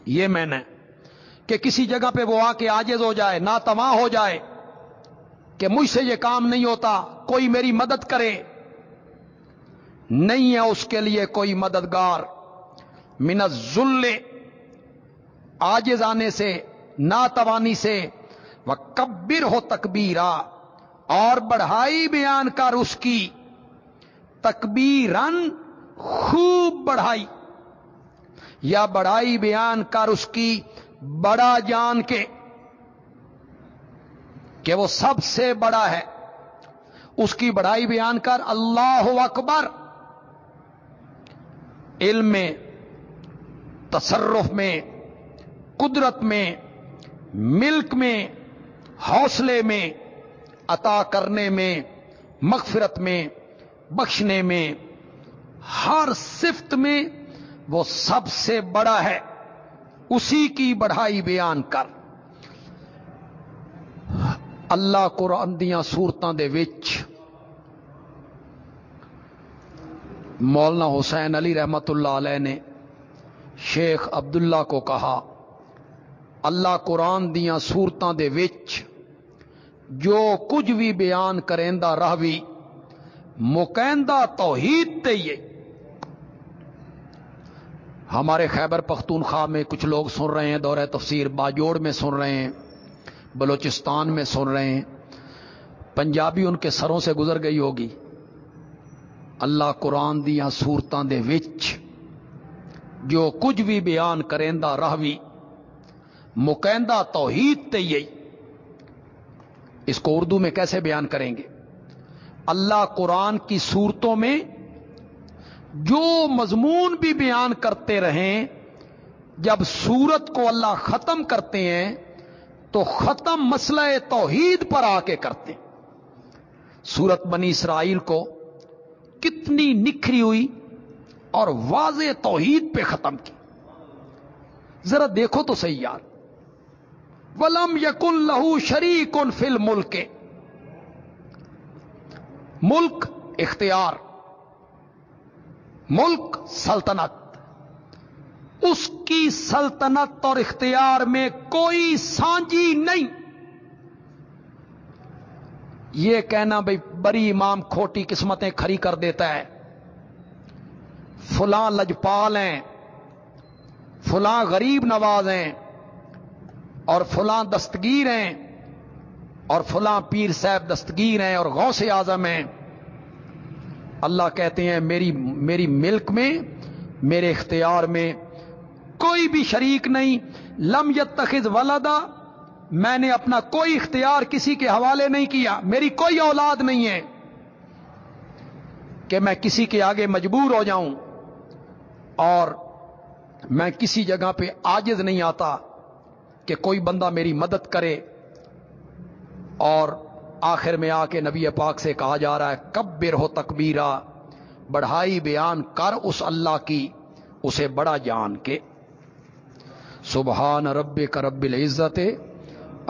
یہ میں نے کہ کسی جگہ پہ وہ آ کے آجز ہو جائے، ناتواں ہو جائے کہ مجھ سے یہ کام نہیں ہوتا، کوئی میری مدد کرے۔ نہیں ہے اس کے لیے کوئی مددگار۔ من ذل آجز آنے سے، ناتوانی سے وہ کبر ہو تکبیرا، اور بڑھائی بیان کر اس کی۔ تکبیرن خوب بڑھائی۔ یا بڑھائی بیان کر اس کی بڑا جان کے، کہ وہ سب سے بڑا ہے۔ اس کی بڑائی بیان کر اللہ اکبر۔ علم میں، تصرف میں، قدرت میں، ملک میں، حوصلے میں، عطا کرنے میں، مغفرت میں، بخشنے میں، ہر صفت میں وہ سب سے بڑا ہے۔ اسی کی بڑھائی بیان کر۔ اللہ قرآن دیا سورتوں دے وچ مولانا حسین علی رحمت اللہ علیہ نے شیخ عبداللہ کو کہا، اللہ قرآن دیا سورتوں دے وچ جو کچھ بھی بیان کریندہ رہوی، مکیندہ توحید تے یہ ہمارے خیبر پختونخوا میں کچھ لوگ سن رہے ہیں دورہ تفسیر باجوڑ میں سن رہے ہیں، بلوچستان میں سن رہے ہیں۔ پنجابی ان کے سروں سے گزر گئی ہوگی۔ اللہ قرآن دیا سورتوں دے وچ جو کچھ بھی بیان کریندہ رہوی مکیندہ توحید تے یہی اس کو اردو میں کیسے بیان کریں گے؟ اللہ قرآن کی صورتوں میں جو مضمون بھی بیان کرتے رہیں، جب سورت کو اللہ ختم کرتے ہیں، تو ختم مسئلہ توحید پر آ کے کرتے سورت بنی اسرائیل کو کتنی نکھری ہوئی اور واضح توحید پہ ختم کی۔ ذرا دیکھو تو صحیح یار ولم یقن لہو شریک ان فل ملک ملک اختیار، ملک سلطنت۔ اس کی سلطنت اور اختیار میں کوئی سانجی نہیں۔ یہ کہنا بھائی بڑی امام کھوٹی قسمتیں کھری کر دیتا ہے۔ فلاں لجپال ہیں، فلاں غریب نواز ہیں اور فلاں دستگیر ہیں اور فلاں پیر صاحب دستگیر ہیں اور غوث اعظم ہیں۔ اللہ کہتے ہیں، میری میری ملک میں، میرے اختیار میں کوئی بھی شریک نہیں، لم یتخذ ولدا میں نے اپنا کوئی اختیار کسی کے حوالے نہیں کیا، میری کوئی اولاد نہیں ہے کہ میں کسی کے آگے مجبور ہو جاؤں اور میں کسی جگہ پہ آجز نہیں آتا کہ کوئی بندہ میری مدد کرے اور آخر میں آ کے نبی پاک سے کہا جا رہا ہے، کبر ہو تکبیرا، بڑھائی بیان کر اس اللہ کی، اسے بڑا جان کے۔ سبحان رب کا رب العزت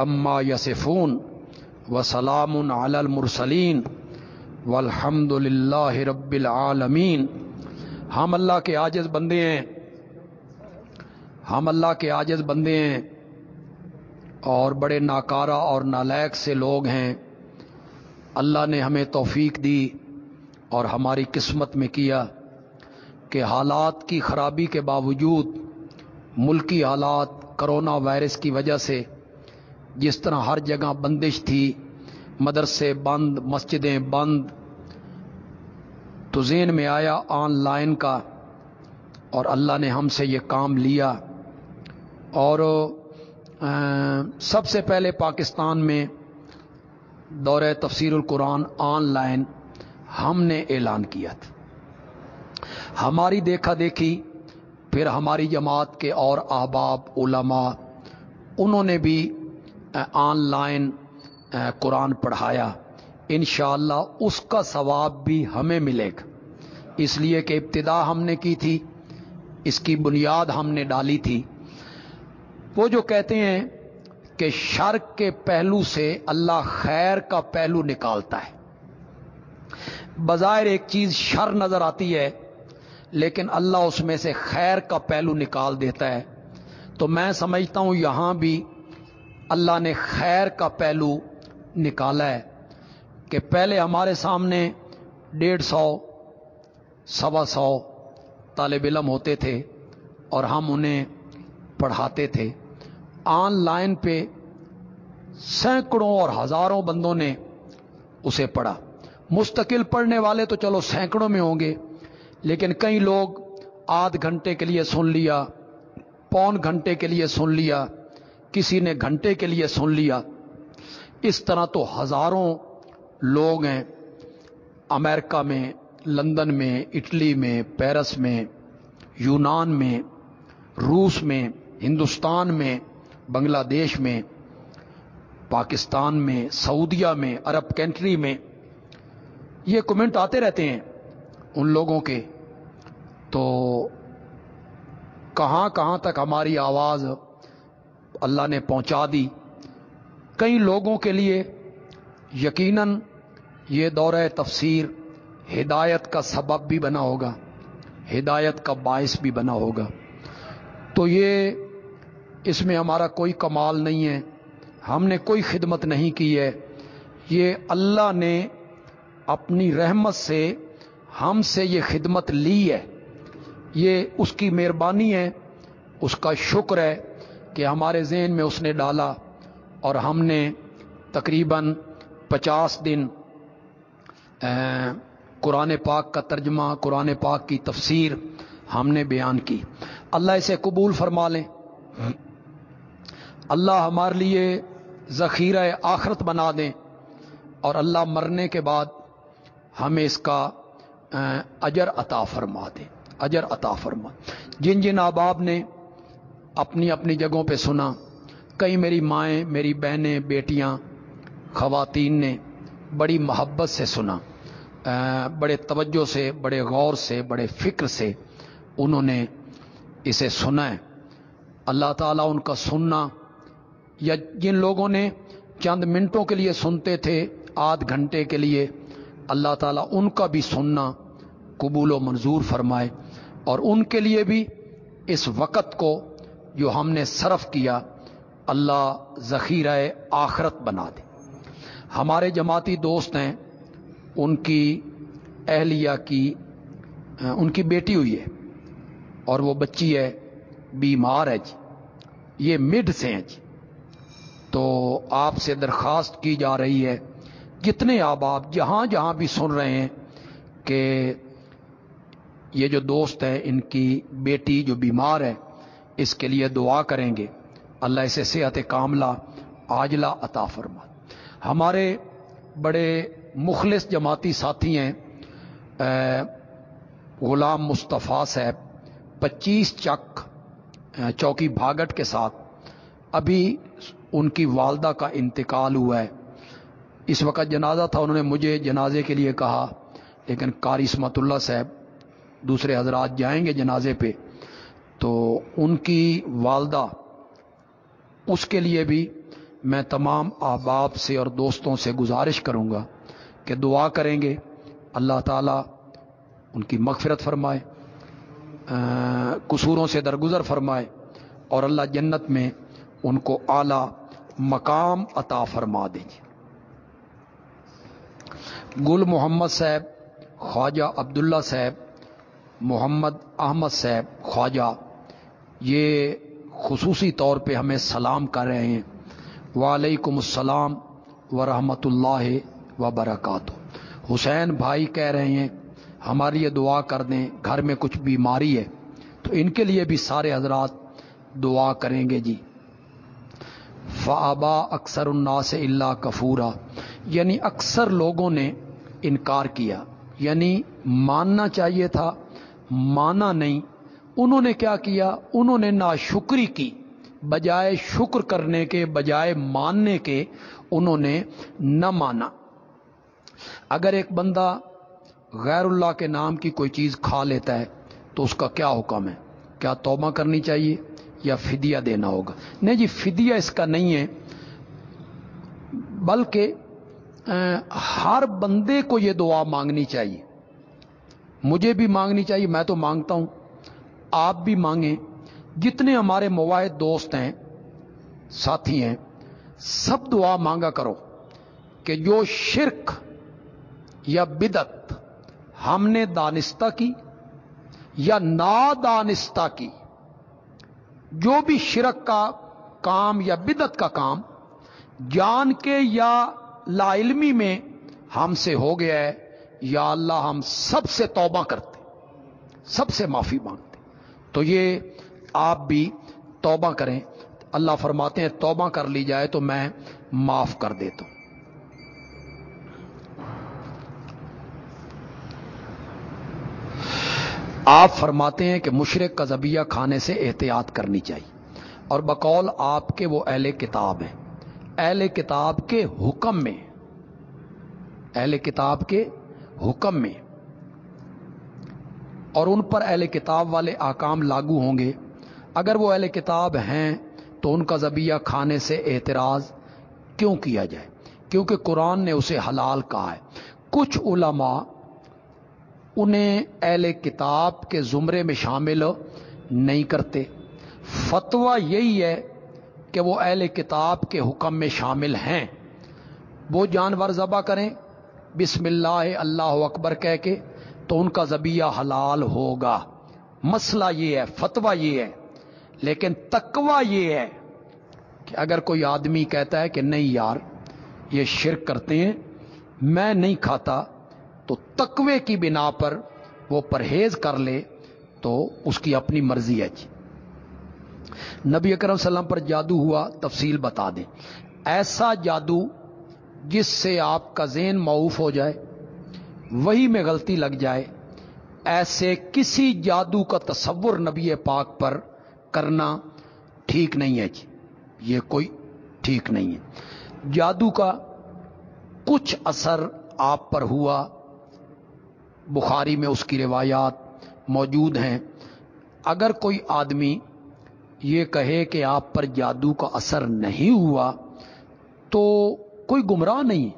اما یسفون و سلام المرسلین والحمد للہ رب العالمین ہم اللہ کے عاجز بندے ہیں۔ ہم اللہ کے عاجز بندے ہیں۔ اور بڑے ناکارہ اور نالائق سے لوگ ہیں۔ اللہ نے ہمیں توفیق دی اور ہماری قسمت میں کیا کہ حالات کی خرابی کے باوجود ملکی حالات کرونا وائرس کی وجہ سے جس طرح ہر جگہ بندش تھی، مدرسے بند، مسجدیں بند، تو ذہن میں آیا آن لائن کا، اور اللہ نے ہم سے یہ کام لیا۔ اور سب سے پہلے پاکستان میں دورہ تفسیر القرآن آن لائن ہم نے اعلان کیا تھا۔ ہماری دیکھا دیکھی، پھر ہماری جماعت کے اور احباب، علماء، انہوں نے بھی آن لائن قرآن پڑھایا، انشاءاللہ اللہ اس کا ثواب بھی ہمیں ملے گا۔ اس لیے کہ ابتدا ہم نے کی تھی، اس کی بنیاد ہم نے ڈالی تھی۔ وہ جو کہتے ہیں کہ شر کے پہلو سے اللہ خیر کا پہلو نکالتا ہے۔ بظاہر ایک چیز شر نظر آتی ہے، لیکن اللہ اس میں سے خیر کا پہلو نکال دیتا ہے۔ تو میں سمجھتا ہوں یہاں بھی اللہ نے خیر کا پہلو نکالا ہے کہ پہلے ہمارے سامنے ڈیڑھ سو، سوا سو طالب علم ہوتے تھے اور ہم انہیں پڑھاتے تھے۔ آن لائن پہ سینکڑوں اور ہزاروں بندوں نے اسے پڑھا۔ مستقل پڑھنے والے تو چلو سینکڑوں میں ہوں گے، لیکن کئی لوگ آدھ گھنٹے کے لیے سن لیا، پون گھنٹے کے لیے سن لیا۔ کسی نے گھنٹے کے لیے سن لیا۔ اس طرح تو ہزاروں لوگ ہیں۔ امریکہ میں، لندن میں، اٹلی میں، پیرس میں، یونان میں، روس میں، ہندوستان میں، بنگلہ دیش میں، پاکستان میں، سعودیہ میں، عرب کنٹری میں۔ یہ کمنٹ آتے رہتے ہیں ان لوگوں کے۔ تو کہاں کہاں تک ہماری آواز اللہ نے پہنچا دی۔ کئی لوگوں کے لیے یقیناً یہ دورہ تفسیر ہدایت کا سبب بھی بنا ہوگا، ہدایت کا باعث بھی بنا ہوگا۔ تو یہ اس میں ہمارا کوئی کمال نہیں ہے، ہم نے کوئی خدمت نہیں کی ہے۔ یہ اللہ نے اپنی رحمت سے ہم سے یہ خدمت لی ہے۔ یہ اس کی مہربانی ہے، اس کا شکر ہے۔ کہ ہمارے ذہن میں اس نے ڈالا اور ہم نے تقریباً پچاس دن قرآن پاک کا ترجمہ، قرآن پاک کی تفسیر ہم نے بیان کی۔ اللہ اسے قبول فرما لیں۔ اللہ ہمارے لیے ذخیرہ آخرت بنا دیں۔ اور اللہ مرنے کے بعد ہمیں اس کا اجر عطا فرما دیں اجر عطا فرما۔ جن جن احباب نے اپنی اپنی جگہوں پہ سنا۔ کئی میری مائیں، میری بہنیں، بیٹیاں، خواتین نے بڑی محبت سے سنا۔ بڑے توجہ سے، بڑے غور سے، بڑے فکر سے انہوں نے اسے سنا ہے۔ اللہ تعالیٰ ان کا سننا یا جن لوگوں نے چند منٹوں کے لیے سنتے تھے، آدھ گھنٹے کے لیے، اللہ تعالیٰ ان کا بھی سننا قبول و منظور فرمائے۔ اور ان کے لیے بھی اس وقت کو جو ہم نے صرف کیا، اللہ ذخیرہ آخرت بنا دے۔ ہمارے جماعتی دوست ہیں، ان کی اہلیہ کی، ان کی بیٹی ہوئی ہے اور وہ بچی ہے، بیمار ہے جی۔ یہ مڈ سے ہیں جی۔ تو آپ سے درخواست کی جا رہی ہے، جتنے آپ آپ جہاں جہاں بھی سن رہے ہیں کہ یہ جو دوست ہے ان کی بیٹی جو بیمار ہے اس کے لیے دعا کریں گے۔ اللہ اسے صحت کاملہ آجلا عطا فرما۔ ہمارے بڑے مخلص جماعتی ساتھی ہیں غلام مصطفیٰ صاحب، پچیس چک چوکی بھاگٹ کے ساتھ۔ ابھی ان کی والدہ کا انتقال ہوا ہے۔ اس وقت جنازہ تھا، انہوں نے مجھے جنازے کے لیے کہا، لیکن قاری اسمت اللہ صاحب، دوسرے حضرات جائیں گے جنازے پہ۔ تو ان کی والدہ اس کے لیے بھی میں تمام احباب سے اور دوستوں سے گزارش کروں گا کہ دعا کریں گے۔ اللہ تعالیٰ ان کی مغفرت فرمائے قصوروں سے درگزر فرمائے اور اللہ جنت میں ان کو اعلی مقام عطا فرما دیجیے گل محمد صاحب، خواجہ عبداللہ صاحب، محمد احمد صاحب، خواجہ یہ خصوصی طور پہ ہمیں سلام کر رہے ہیں۔ وعلیکم السلام ورحمۃ اللہ وبرکاتہ۔ حسین بھائی کہہ رہے ہیں ہماری یہ دعا کر دیں، گھر میں کچھ بیماری ہے، تو ان کے لیے بھی سارے حضرات دعا کریں گے جی۔ فعبا اکثر النا سے اللہ کفورا یعنی اکثر لوگوں نے انکار کیا یعنی ماننا چاہیے تھا، مانا نہیں انہوں نے کیا کیا؟ انہوں نے ناشکری کی۔ بجائے شکر کرنے کے، بجائے ماننے کے انہوں نے نہ مانا۔ اگر ایک بندہ غیر اللہ کے نام کی کوئی چیز کھا لیتا ہے، تو اس کا کیا حکم ہے؟ کیا توبہ کرنی چاہیے یا فدیہ دینا ہوگا؟ نہیں جی فدیہ اس کا نہیں ہے۔ بلکہ ہر بندے کو یہ دعا مانگنی چاہیے۔ مجھے بھی مانگنی چاہیے، میں تو مانگتا ہوں۔ آپ بھی مانگیں جتنے ہمارے مواحد دوست ہیں، ساتھی ہیں، سب دعا مانگا کرو کہ جو شرک یا بدت ہم نے دانستہ کی یا نادانستہ کی، جو بھی شرک کا کام یا بدت کا کام جان کے یا لا علمی میں ہم سے ہو گیا ہے، یا اللہ ہم سب سے توبہ کرتے، سب سے معافی مانگتے۔ تو یہ آپ بھی توبہ کریں۔ اللہ فرماتے ہیں، توبہ کر لی جائے تو میں معاف کر دیتا ہوں۔ آپ فرماتے ہیں کہ مشرق کا ذبیہ کھانے سے احتیاط کرنی چاہیے۔ اور بقول آپ کے وہ اہل کتاب ہیں۔ اہل کتاب کے حکم میں، اہل کتاب کے حکم میں اور ان پر اہل کتاب والے آکام لاگو ہوں گے۔ اگر وہ اہل کتاب ہیں تو ان کا ذبیہ کھانے سے اعتراض کیوں کیا جائے؟ کیونکہ قرآن نے اسے حلال کہا ہے۔ کچھ علماء انہیں اہل کتاب کے زمرے میں شامل نہیں کرتے۔ فتویٰ یہی ہے کہ وہ اہل کتاب کے حکم میں شامل ہیں۔ وہ جانور ذبح کریں۔ بسم اللہ اللہ اکبر کہہ کے تو ان کا ذبیہ حلال ہوگا۔ مسئلہ یہ ہے، فتویٰ یہ ہے، لیکن تکوا یہ ہے کہ اگر کوئی آدمی کہتا ہے کہ نہیں یار، یہ شرک کرتے ہیں، میں نہیں کھاتا، تو تقوی کی بنا پر وہ پرہیز کر لے، تو اس کی اپنی مرضی ہے جی۔ نبی اکرم صلی اللہ علیہ وسلم پر جادو ہوا، تفصیل بتا دیں۔ ایسا جادو جس سے آپ کا ذہن معوف ہو جائے وہی میں غلطی لگ جائے۔ ایسے کسی جادو کا تصور نبی پاک پر کرنا ٹھیک نہیں ہے جی۔ یہ کوئی ٹھیک نہیں ہے۔ جادو کا کچھ اثر آپ پر ہوا۔ بخاری میں اس کی روایات موجود ہیں۔ اگر کوئی آدمی یہ کہے کہ آپ پر جادو کا اثر نہیں ہوا تو کوئی گمراہ نہیں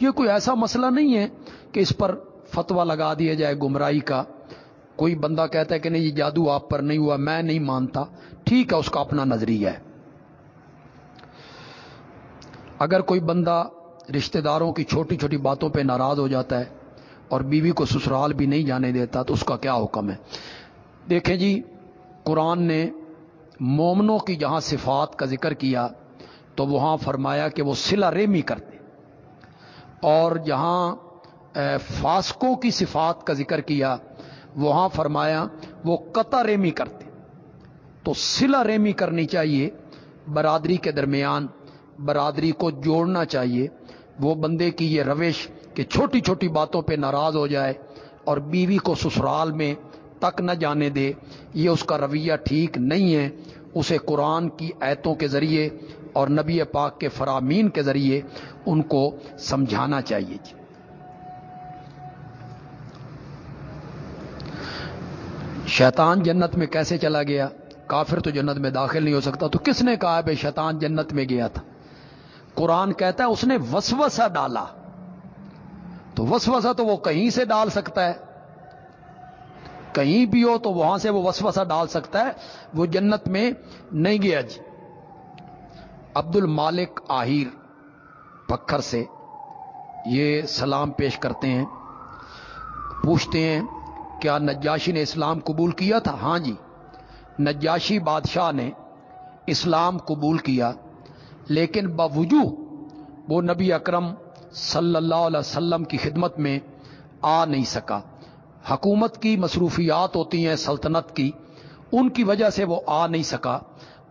یہ کوئی ایسا مسئلہ نہیں ہے کہ اس پر فتوا لگا دیا جائے گمراہی کا۔ کوئی بندہ کہتا ہے کہ نہیں، یہ جادو آپ پر نہیں ہوا، میں نہیں مانتا۔ ٹھیک ہے، اس کا اپنا نظریہ ہے۔ اگر کوئی بندہ رشتہ داروں کی چھوٹی چھوٹی باتوں پہ ناراض ہو جاتا ہے اور بیوی کو سسرال بھی نہیں جانے دیتا، تو اس کا کیا حکم ہے؟ دیکھیں جی قرآن نے مومنوں کی جہاں صفات کا ذکر کیا، تو وہاں فرمایا کہ وہ سلا ریمی کرتے۔ اور جہاں فاسکوں کی صفات کا ذکر کیا، وہاں فرمایا، وہ قطع ریمی کرتے۔ تو سلا ریمی کرنی چاہیے، برادری کے درمیان برادری کو جوڑنا چاہیے۔ وہ بندے کی یہ روش کہ چھوٹی چھوٹی باتوں پہ ناراض ہو جائے اور بیوی کو سسرال میں تک نہ جانے دے، یہ اس کا رویہ ٹھیک نہیں ہے۔ اسے قرآن کی ایتوں کے ذریعے اور نبی پاک کے فرامین کے ذریعے ان کو سمجھانا چاہیے۔ جی شیطان جنت میں کیسے چلا گیا؟ کافر تو جنت میں داخل نہیں ہو سکتا۔ تو کس نے کہا بے شیطان جنت میں گیا تھا؟ قرآن کہتا ہے اس نے وسوسہ ڈالا۔ تو وسوسہ تو وہ کہیں سے ڈال سکتا ہے؟ کہیں بھی ہو تو وہاں سے وہ وسوسہ ڈال سکتا ہے۔ وہ جنت میں نہیں گیا جی۔ عبد المالک آہیر پکھر سے یہ سلام پیش کرتے ہیں، پوچھتے ہیں کیا نجاشی نے اسلام قبول کیا تھا؟ ہاں جی نجاشی بادشاہ نے اسلام قبول کیا، لیکن باوجو وہ نبی اکرم صلی اللہ علیہ وسلم کی خدمت میں آ نہیں سکا۔ حکومت کی مصروفیات ہوتی ہیں، سلطنت کی، ان کی وجہ سے وہ آ نہیں سکا۔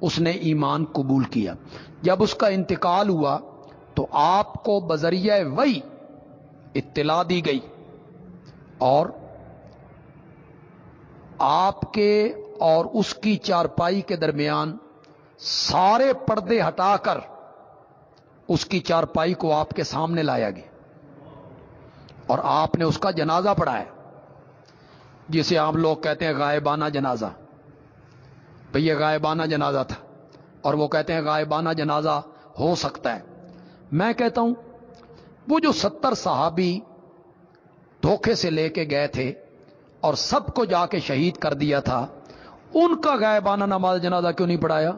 اس نے ایمان قبول کیا۔ جب اس کا انتقال ہوا تو آپ کو بذریعہ وہی اطلاع دی گئی اور آپ کے اور اس کی چارپائی کے درمیان سارے پردے ہٹا کر اس کی چارپائی کو آپ کے سامنے لایا گیا۔ اور آپ نے اس کا جنازہ پڑھایا۔ جسے عام لوگ کہتے ہیں غائبانہ جنازہ۔ بھئی یہ غائبانہ جنازہ تھا۔ اور وہ کہتے ہیں غائبانہ جنازہ ہو سکتا ہے۔ میں کہتا ہوں، وہ جو ستر صحابی دھوکے سے لے کے گئے تھے اور سب کو جا کے شہید کر دیا تھا۔ ان کا غائبانہ نماز جنازہ کیوں نہیں پڑھایا؟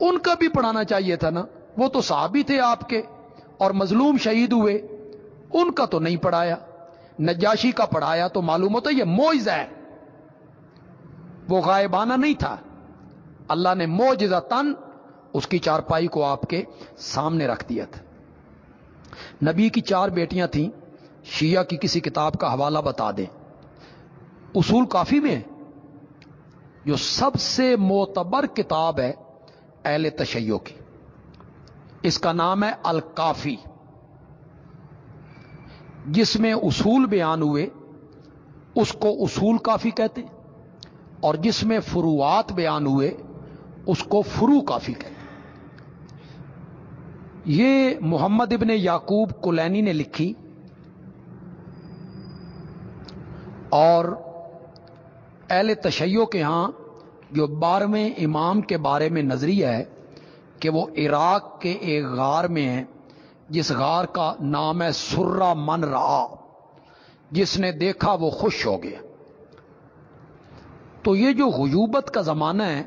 ان کا بھی پڑھانا چاہیے تھا نا۔ وہ تو صحابی تھے آپ کے۔ اور مظلوم شہید ہوئے۔ ان کا تو نہیں پڑھایا۔ نجاشی کا پڑھایا تو معلوم ہوتا یہ موئز ہے۔ وہ غائبانہ نہیں تھا۔ اللہ نے موجزہ تن اس کی چارپائی کو آپ کے سامنے رکھ دیا تھا۔ نبی کی چار بیٹیاں تھیں۔ شیعہ کی کسی کتاب کا حوالہ بتا دیں۔ اصول کافی میں جو سب سے معتبر کتاب ہے اہل تشیع کی۔ اس کا نام ہے الکافی۔ جس میں اصول بیان ہوئے، اس کو اصول کافی کہتے ہیں۔ اور جس میں فروعات بیان ہوئے، اس کو فرو کافی کہتے ہیں۔ یہ محمد ابن یعقوب کلینی نے لکھی۔ اور اہل تشیع کے ہاں جو بارہویں امام کے بارے میں نظریہ ہے کہ وہ عراق کے ایک غار میں ہے جس غار کا نام ہے سرا من را جس نے دیکھا وہ خوش ہو گیا۔ تو یہ جو غیوبت کا زمانہ ہے،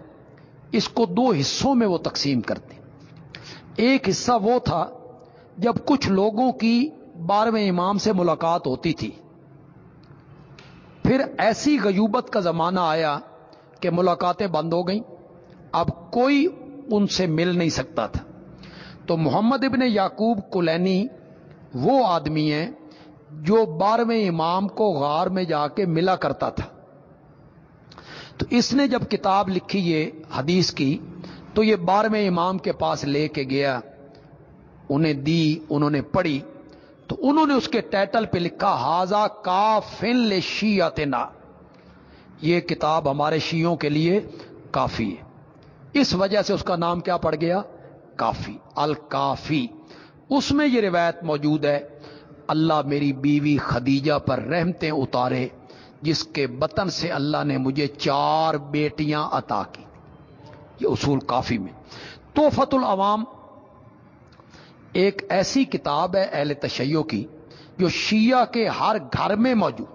اس کو دو حصوں میں وہ تقسیم کرتے ایک حصہ وہ تھا جب کچھ لوگوں کی بارہویں امام سے ملاقات ہوتی تھی۔ پھر ایسی غیوبت کا زمانہ آیا کہ ملاقاتیں بند ہو گئیں۔ اب کوئی ان سے مل نہیں سکتا تھا۔ تو محمد ابن یعقوب کلینی وہ آدمی ہے جو بارہویں امام کو غار میں جا کے ملا کرتا تھا۔ تو اس نے جب کتاب لکھی یہ حدیث کی، تو یہ بارہویں امام کے پاس لے کے گیا، انہیں دی، انہوں نے پڑھی۔ تو انہوں نے اس کے ٹائٹل پہ لکھا ہاضا کا فن شیعتنا یہ کتاب ہمارے شیوں کے لیے کافی ہے۔ اس وجہ سے اس کا نام کیا پڑ گیا؟ کافی، الکافی۔ اس میں یہ روایت موجود ہے، اللہ میری بیوی خدیجہ پر رحمتیں اتارے، جس کے بطن سے اللہ نے مجھے چار بیٹیاں عطا کی۔ یہ اصول کافی میں۔ تو فت العوام ایک ایسی کتاب ہے اہل تشیع کی جو شیعہ کے ہر گھر میں موجود۔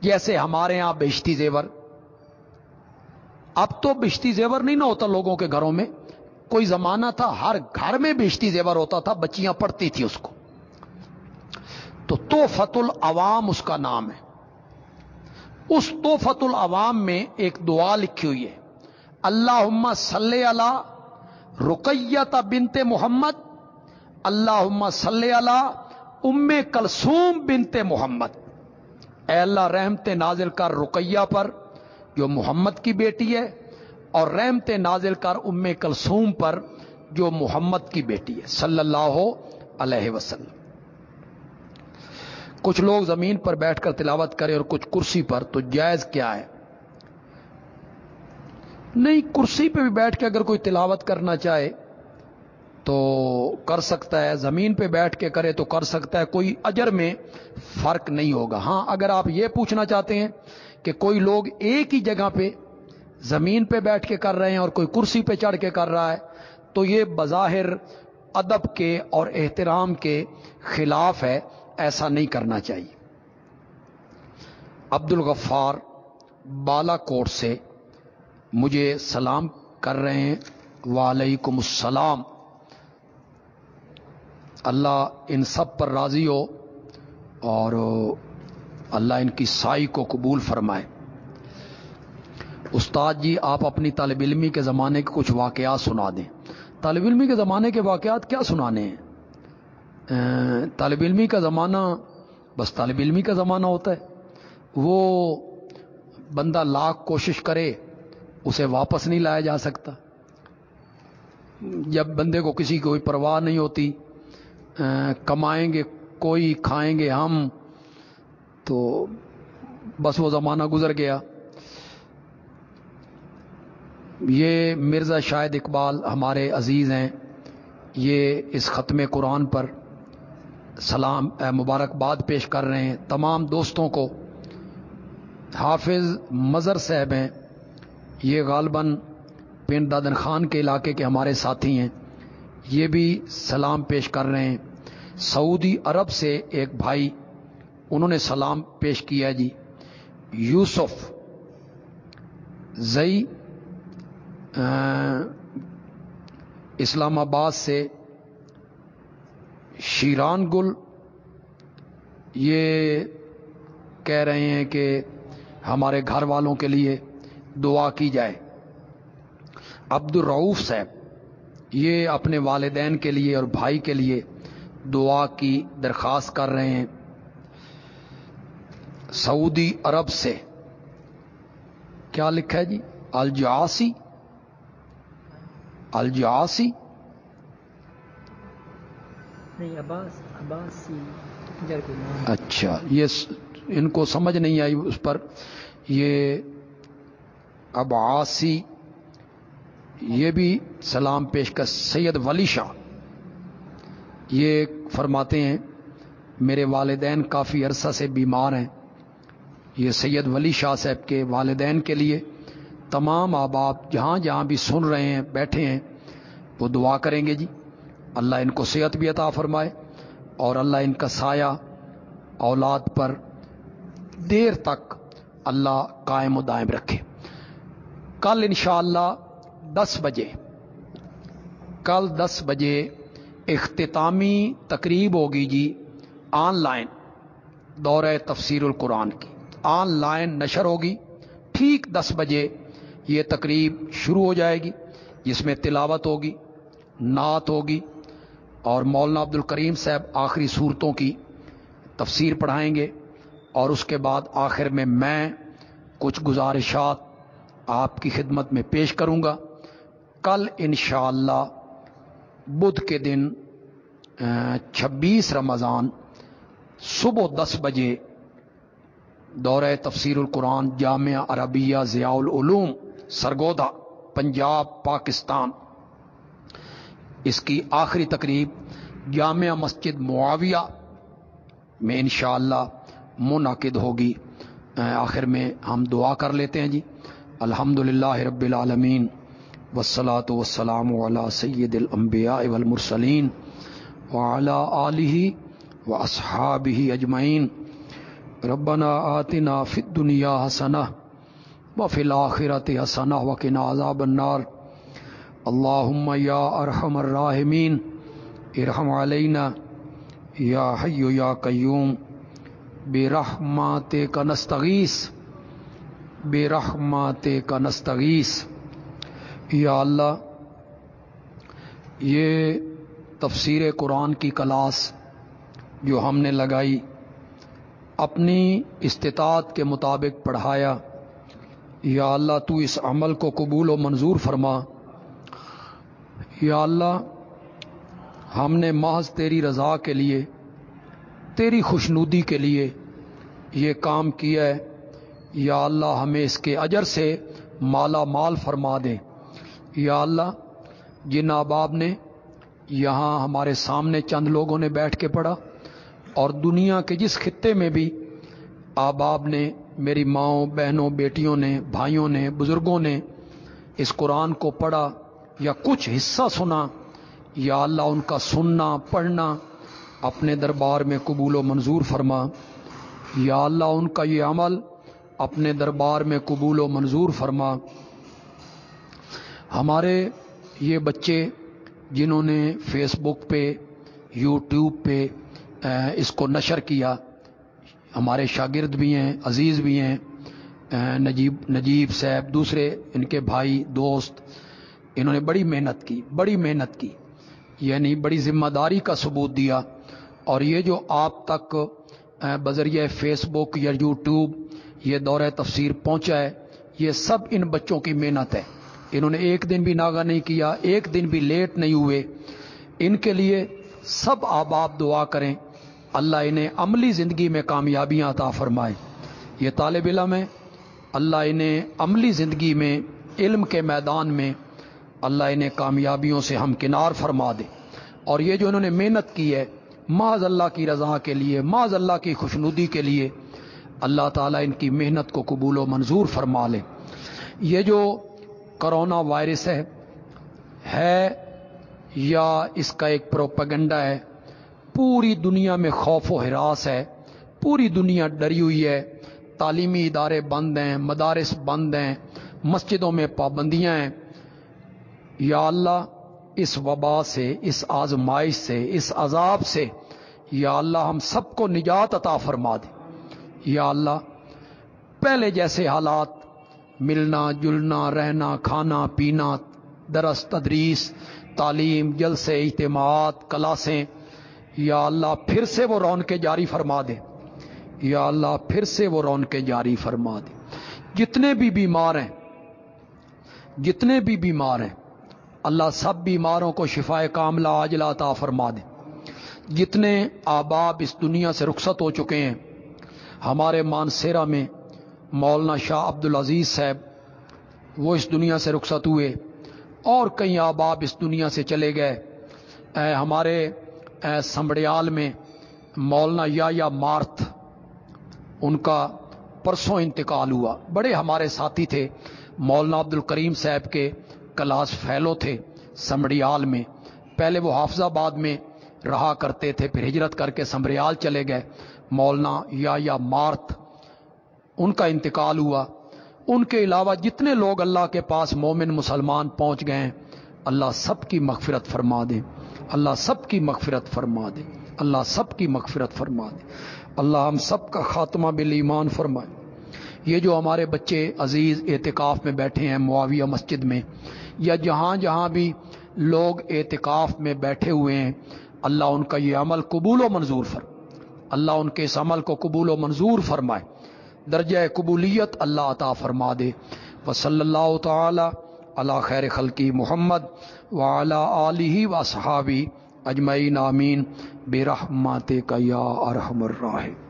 جیسے ہمارے یہاں بیشتی زیور۔ اب تو بشتی زیور نہیں نہ ہوتا لوگوں کے گھروں میں۔ کوئی زمانہ تھا ہر گھر میں بیشتی زیور ہوتا تھا، بچیاں پڑھتی تھی اس کو۔ تو تو فت العوام اس کا نام ہے۔ اس تو فت العوام میں ایک دعا لکھی ہوئی ہے۔ اللہ صلی اللہ رقیت بنتے محمد اللہ صلی اللہ، ام کلسوم بنتے محمد۔ اے اللہ، رحمت نازل کر رقیہ پر، جو محمد کی بیٹی ہے، اور رحمت نازل کر ام کلسوم پر، جو محمد کی بیٹی ہے، صلی اللہ علیہ وسلم۔ کچھ لوگ زمین پر بیٹھ کر تلاوت کرے اور کچھ کرسی پر، تو جائز کیا ہے؟ نہیں، کرسی پہ بھی بیٹھ کے اگر کوئی تلاوت کرنا چاہے تو کر سکتا ہے، زمین پہ بیٹھ کے کرے تو کر سکتا ہے، کوئی اجر میں فرق نہیں ہوگا۔ ہاں اگر آپ یہ پوچھنا چاہتے ہیں کہ کوئی لوگ ایک ہی جگہ پہ زمین پہ بیٹھ کے کر رہے ہیں اور کوئی کرسی پہ چڑھ کے کر رہا ہے، تو یہ بظاہر ادب کے اور احترام کے خلاف ہے، ایسا نہیں کرنا چاہیے۔ عبد الغفار بالا کوٹ سے مجھے سلام کر رہے ہیں۔ وعلیکم السلام۔ اللہ ان سب پر راضی ہو اور اللہ ان کی سائی کو قبول فرمائے۔ استاد جی آپ اپنی طالب علمی کے زمانے کے کچھ واقعات سنا دیں۔ طالب علمی کے زمانے کے واقعات کیا سنانے ہیں؟ طالب علمی کا زمانہ بس طالب علمی کا زمانہ ہوتا ہے۔ وہ بندہ لاکھ کوشش کرے، اسے واپس نہیں لایا جا سکتا۔ جب بندے کو کسی کوئی پرواہ نہیں ہوتی کمائیں گے، کوئی کھائیں گے ہم، تو بس وہ زمانہ گزر گیا۔ یہ مرزا شاہد اقبال ہمارے عزیز ہیں۔ یہ اس ختم قرآن پر سلام مبارکباد پیش کر رہے ہیں۔ تمام دوستوں کو حافظ مظہر صاحب ہیں۔ یہ غالباً پنڈ دادن خان کے علاقے کے ہمارے ساتھی ہیں۔ یہ بھی سلام پیش کر رہے ہیں۔ سعودی عرب سے ایک بھائی، انہوں نے سلام پیش کیا جی۔ یوسف زئی اسلام آباد سے شیران گل، یہ کہہ رہے ہیں کہ ہمارے گھر والوں کے لیے دعا کی جائے۔ عبد الرعوف صاحب یہ اپنے والدین کے لیے اور بھائی کے لیے دعا کی درخواست کر رہے ہیں۔ سعودی عرب سے۔ کیا لکھا ہے جی؟ الجاسی الجاسی اچھا یہ ان کو سمجھ نہیں آئی اس پر۔ یہ اباسی یہ بھی سلام پیش کر سید ولی شاہ۔ یہ فرماتے ہیں، میرے والدین کافی عرصہ سے بیمار ہیں۔ یہ سید ولی شاہ صاحب کے والدین کے لیے تمام آباب جہاں جہاں بھی سن رہے ہیں، بیٹھے ہیں، وہ دعا کریں گے جی۔ اللہ ان کو صحت بھی عطا فرمائے اور اللہ ان کا سایہ اولاد پر دیر تک اللہ قائم و دائم رکھے۔ کل انشاءاللہ دس بجے۔ کل دس بجے اختتامی تقریب ہوگی جی آن لائن، دورہ تفسیر القرآن کی۔ آن لائن نشر ہوگی، ٹھیک دس بجے یہ تقریب شروع ہو جائے گی، جس میں تلاوت ہوگی، نعت ہوگی، اور مولانا عبد الکریم صاحب آخری صورتوں کی تفسیر پڑھائیں گے۔ اور اس کے بعد آخر میں میں کچھ گزارشات آپ کی خدمت میں پیش کروں گا۔ کل انشاءاللہ اللہ بدھ کے دن چھبیس رمضان صبح دس بجے دورہ تفسیر القرآن جامعہ عربیہ ضیاء العلوم سرگودا، پنجاب، پاکستان۔ اس کی آخری تقریب جامعہ مسجد معاویہ میں انشاءاللہ اللہ منعقد ہوگی۔ آخر میں ہم دعا کر لیتے ہیں جی۔ الحمد للہ رب العالمین۔ وسلاۃ وسلام علی سید الانبیاء والمرسلین وعلی آلہ و اصحاب ہی اجمعین ربنا آتنا فی الدنیا حسنہ وفی الآخرت حسنہ وقنا عذاب النار. اللہم یا ارحم الراحمین ارحم علینا یا حی یا قیوم بے رحمات کا نستغیث بے رحمات کا نستغیث یا اللہ، یہ تفسیر قرآن کی کلاس جو ہم نے لگائی، اپنی استطاعت کے مطابق پڑھایا۔ یا اللہ، تو اس عمل کو قبول و منظور فرما۔ یا اللہ، ہم نے محض تیری رضا کے لیے، تیری خوشنودی کے لیے یہ کام کیا ہے۔ یا اللہ، ہمیں اس کے اجر سے مالا مال فرما دے۔ یا اللہ، جن احباب نے یہاں ہمارے سامنے چند لوگوں نے بیٹھ کے پڑھا اور دنیا کے جس خطے میں بھی آباب نے، میری ماؤں، بہنوں، بیٹیوں نے، بھائیوں نے، بزرگوں نے اس قرآن کو پڑھا یا کچھ حصہ سنا، یا اللہ ان کا سننا، پڑھنا، اپنے دربار میں قبول و منظور فرما، یا اللہ ان کا یہ عمل اپنے دربار میں قبول و منظور فرما۔ ہمارے یہ بچے جنہوں نے فیس بک پہ، یوٹیوب پہ اس کو نشر کیا، ہمارے شاگرد بھی ہیں، عزیز بھی ہیں نجیب نجیب صاحب، دوسرے ان کے بھائی، دوست، انہوں نے بڑی محنت کی، بڑی محنت کی یعنی بڑی ذمہ داری کا ثبوت دیا، اور یہ جو آپ تک بذریعہ فیس بک یا یوٹیوب یہ دورہ تفسیر پہنچا ہے، یہ سب ان بچوں کی محنت ہے۔ انہوں نے ایک دن بھی ناگا نہیں کیا، ایک دن بھی لیٹ نہیں ہوئے۔ ان کے لیے سب آباب دعا کریں۔ اللہ انہیں عملی زندگی میں کامیابیاں عطا فرمائے۔ یہ طالب علم ہے اللہ انہیں عملی زندگی میں، علم کے میدان میں اللہ انہیں کامیابیوں سے ہم کنار فرما دے۔ اور یہ جو انہوں نے محنت کی ہے معذ اللہ کی رضا کے لیے معذ اللہ کی خوشنودی کے لیے اللہ تعالیٰ ان کی محنت کو قبول و منظور فرما لے۔ یہ جو کرونا وائرس ہے ہے یا اس کا ایک پروپیگنڈا ہے، پوری دنیا میں خوف و ہراس ہے، پوری دنیا ڈری ہوئی ہے، تعلیمی ادارے بند ہیں، مدارس بند ہیں، مسجدوں میں پابندیاں ہیں۔ یا اللہ، اس وبا سے، اس آزمائش سے، اس عذاب سے، یا اللہ، ہم سب کو نجات عطا فرما دے۔ یا اللہ، پہلے جیسے حالات ملنا، جلنا، رہنا، کھانا، پینا، درس، تدریس، تعلیم، جلسے، اجتماعات، کلاسیں۔ یا اللہ پھر سے وہ رون کے جاری فرما دے۔ یا اللہ پھر سے وہ رون کے جاری فرما دے۔ جتنے بھی بیمار ہیں، جتنے بھی بیمار ہیں، اللہ سب بیماروں کو شفا کاملہ آجلا عطا فرما دے۔ جتنے آباب اس دنیا سے رخصت ہو چکے ہیں، ہمارے مانسیرا میں مولانا شاہ عبد العزیز صاحب، وہ اس دنیا سے رخصت ہوئے اور کئی آباب اس دنیا سے چلے گئے۔ ہمارے سمبڑیال میں مولانا یا یا مارتھ، ان کا پرسوں انتقال ہوا۔ بڑے ہمارے ساتھی تھے۔ مولانا عبد الکریم صاحب کے کلاس فیلو تھے سمڑیال میں۔ پہلے وہ حافظ آباد میں رہا کرتے تھے، پھر ہجرت کر کے سمبریال چلے گئے۔ مولانا یا یا مارتھ ان کا انتقال ہوا۔ ان کے علاوہ جتنے لوگ اللہ کے پاس مومن مسلمان پہنچ گئے اللہ سب کی مغفرت فرما دے۔ اللہ سب کی مغفرت فرما دے۔ اللہ سب کی مغفرت فرما دے۔ اللہ ہم سب کا خاتمہ بل ایمان فرمائے۔ یہ جو ہمارے بچے عزیز اعتکاف میں بیٹھے ہیں معاویہ مسجد میں، یا جہاں جہاں بھی لوگ اعتکاف میں بیٹھے ہوئے ہیں، اللہ ان کا یہ عمل قبول و منظور فر اللہ ان کے اس عمل کو قبول و منظور فرمائے۔ درجہ قبولیت اللہ عطا فرما دے۔ وصلی اللہ تعالی اللہ خیر خلقی محمد وعلی علی و صحابی اجمعین آمین۔ بے رحماتے کا یا ارحم الراحم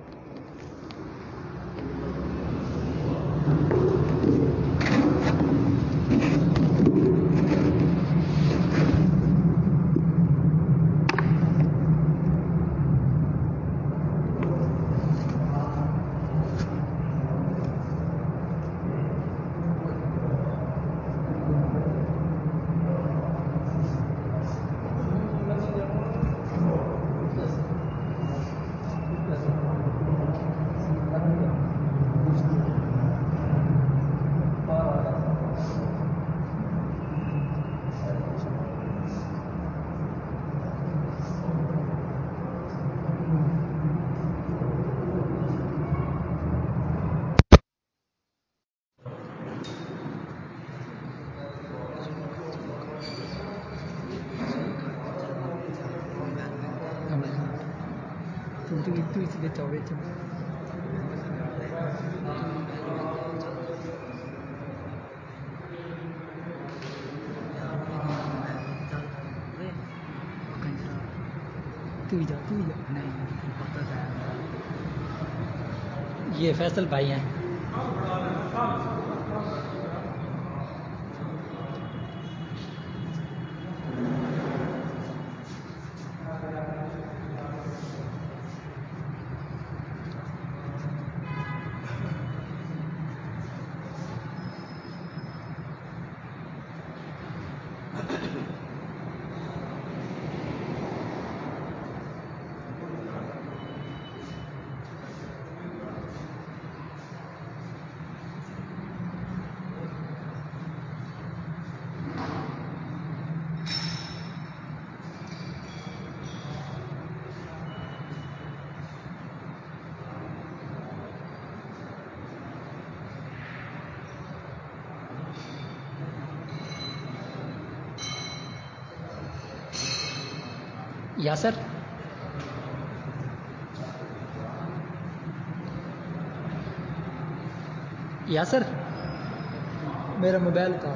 یہ فیصل بھائی ہیں۔ سر یا سر میرا موبائل کا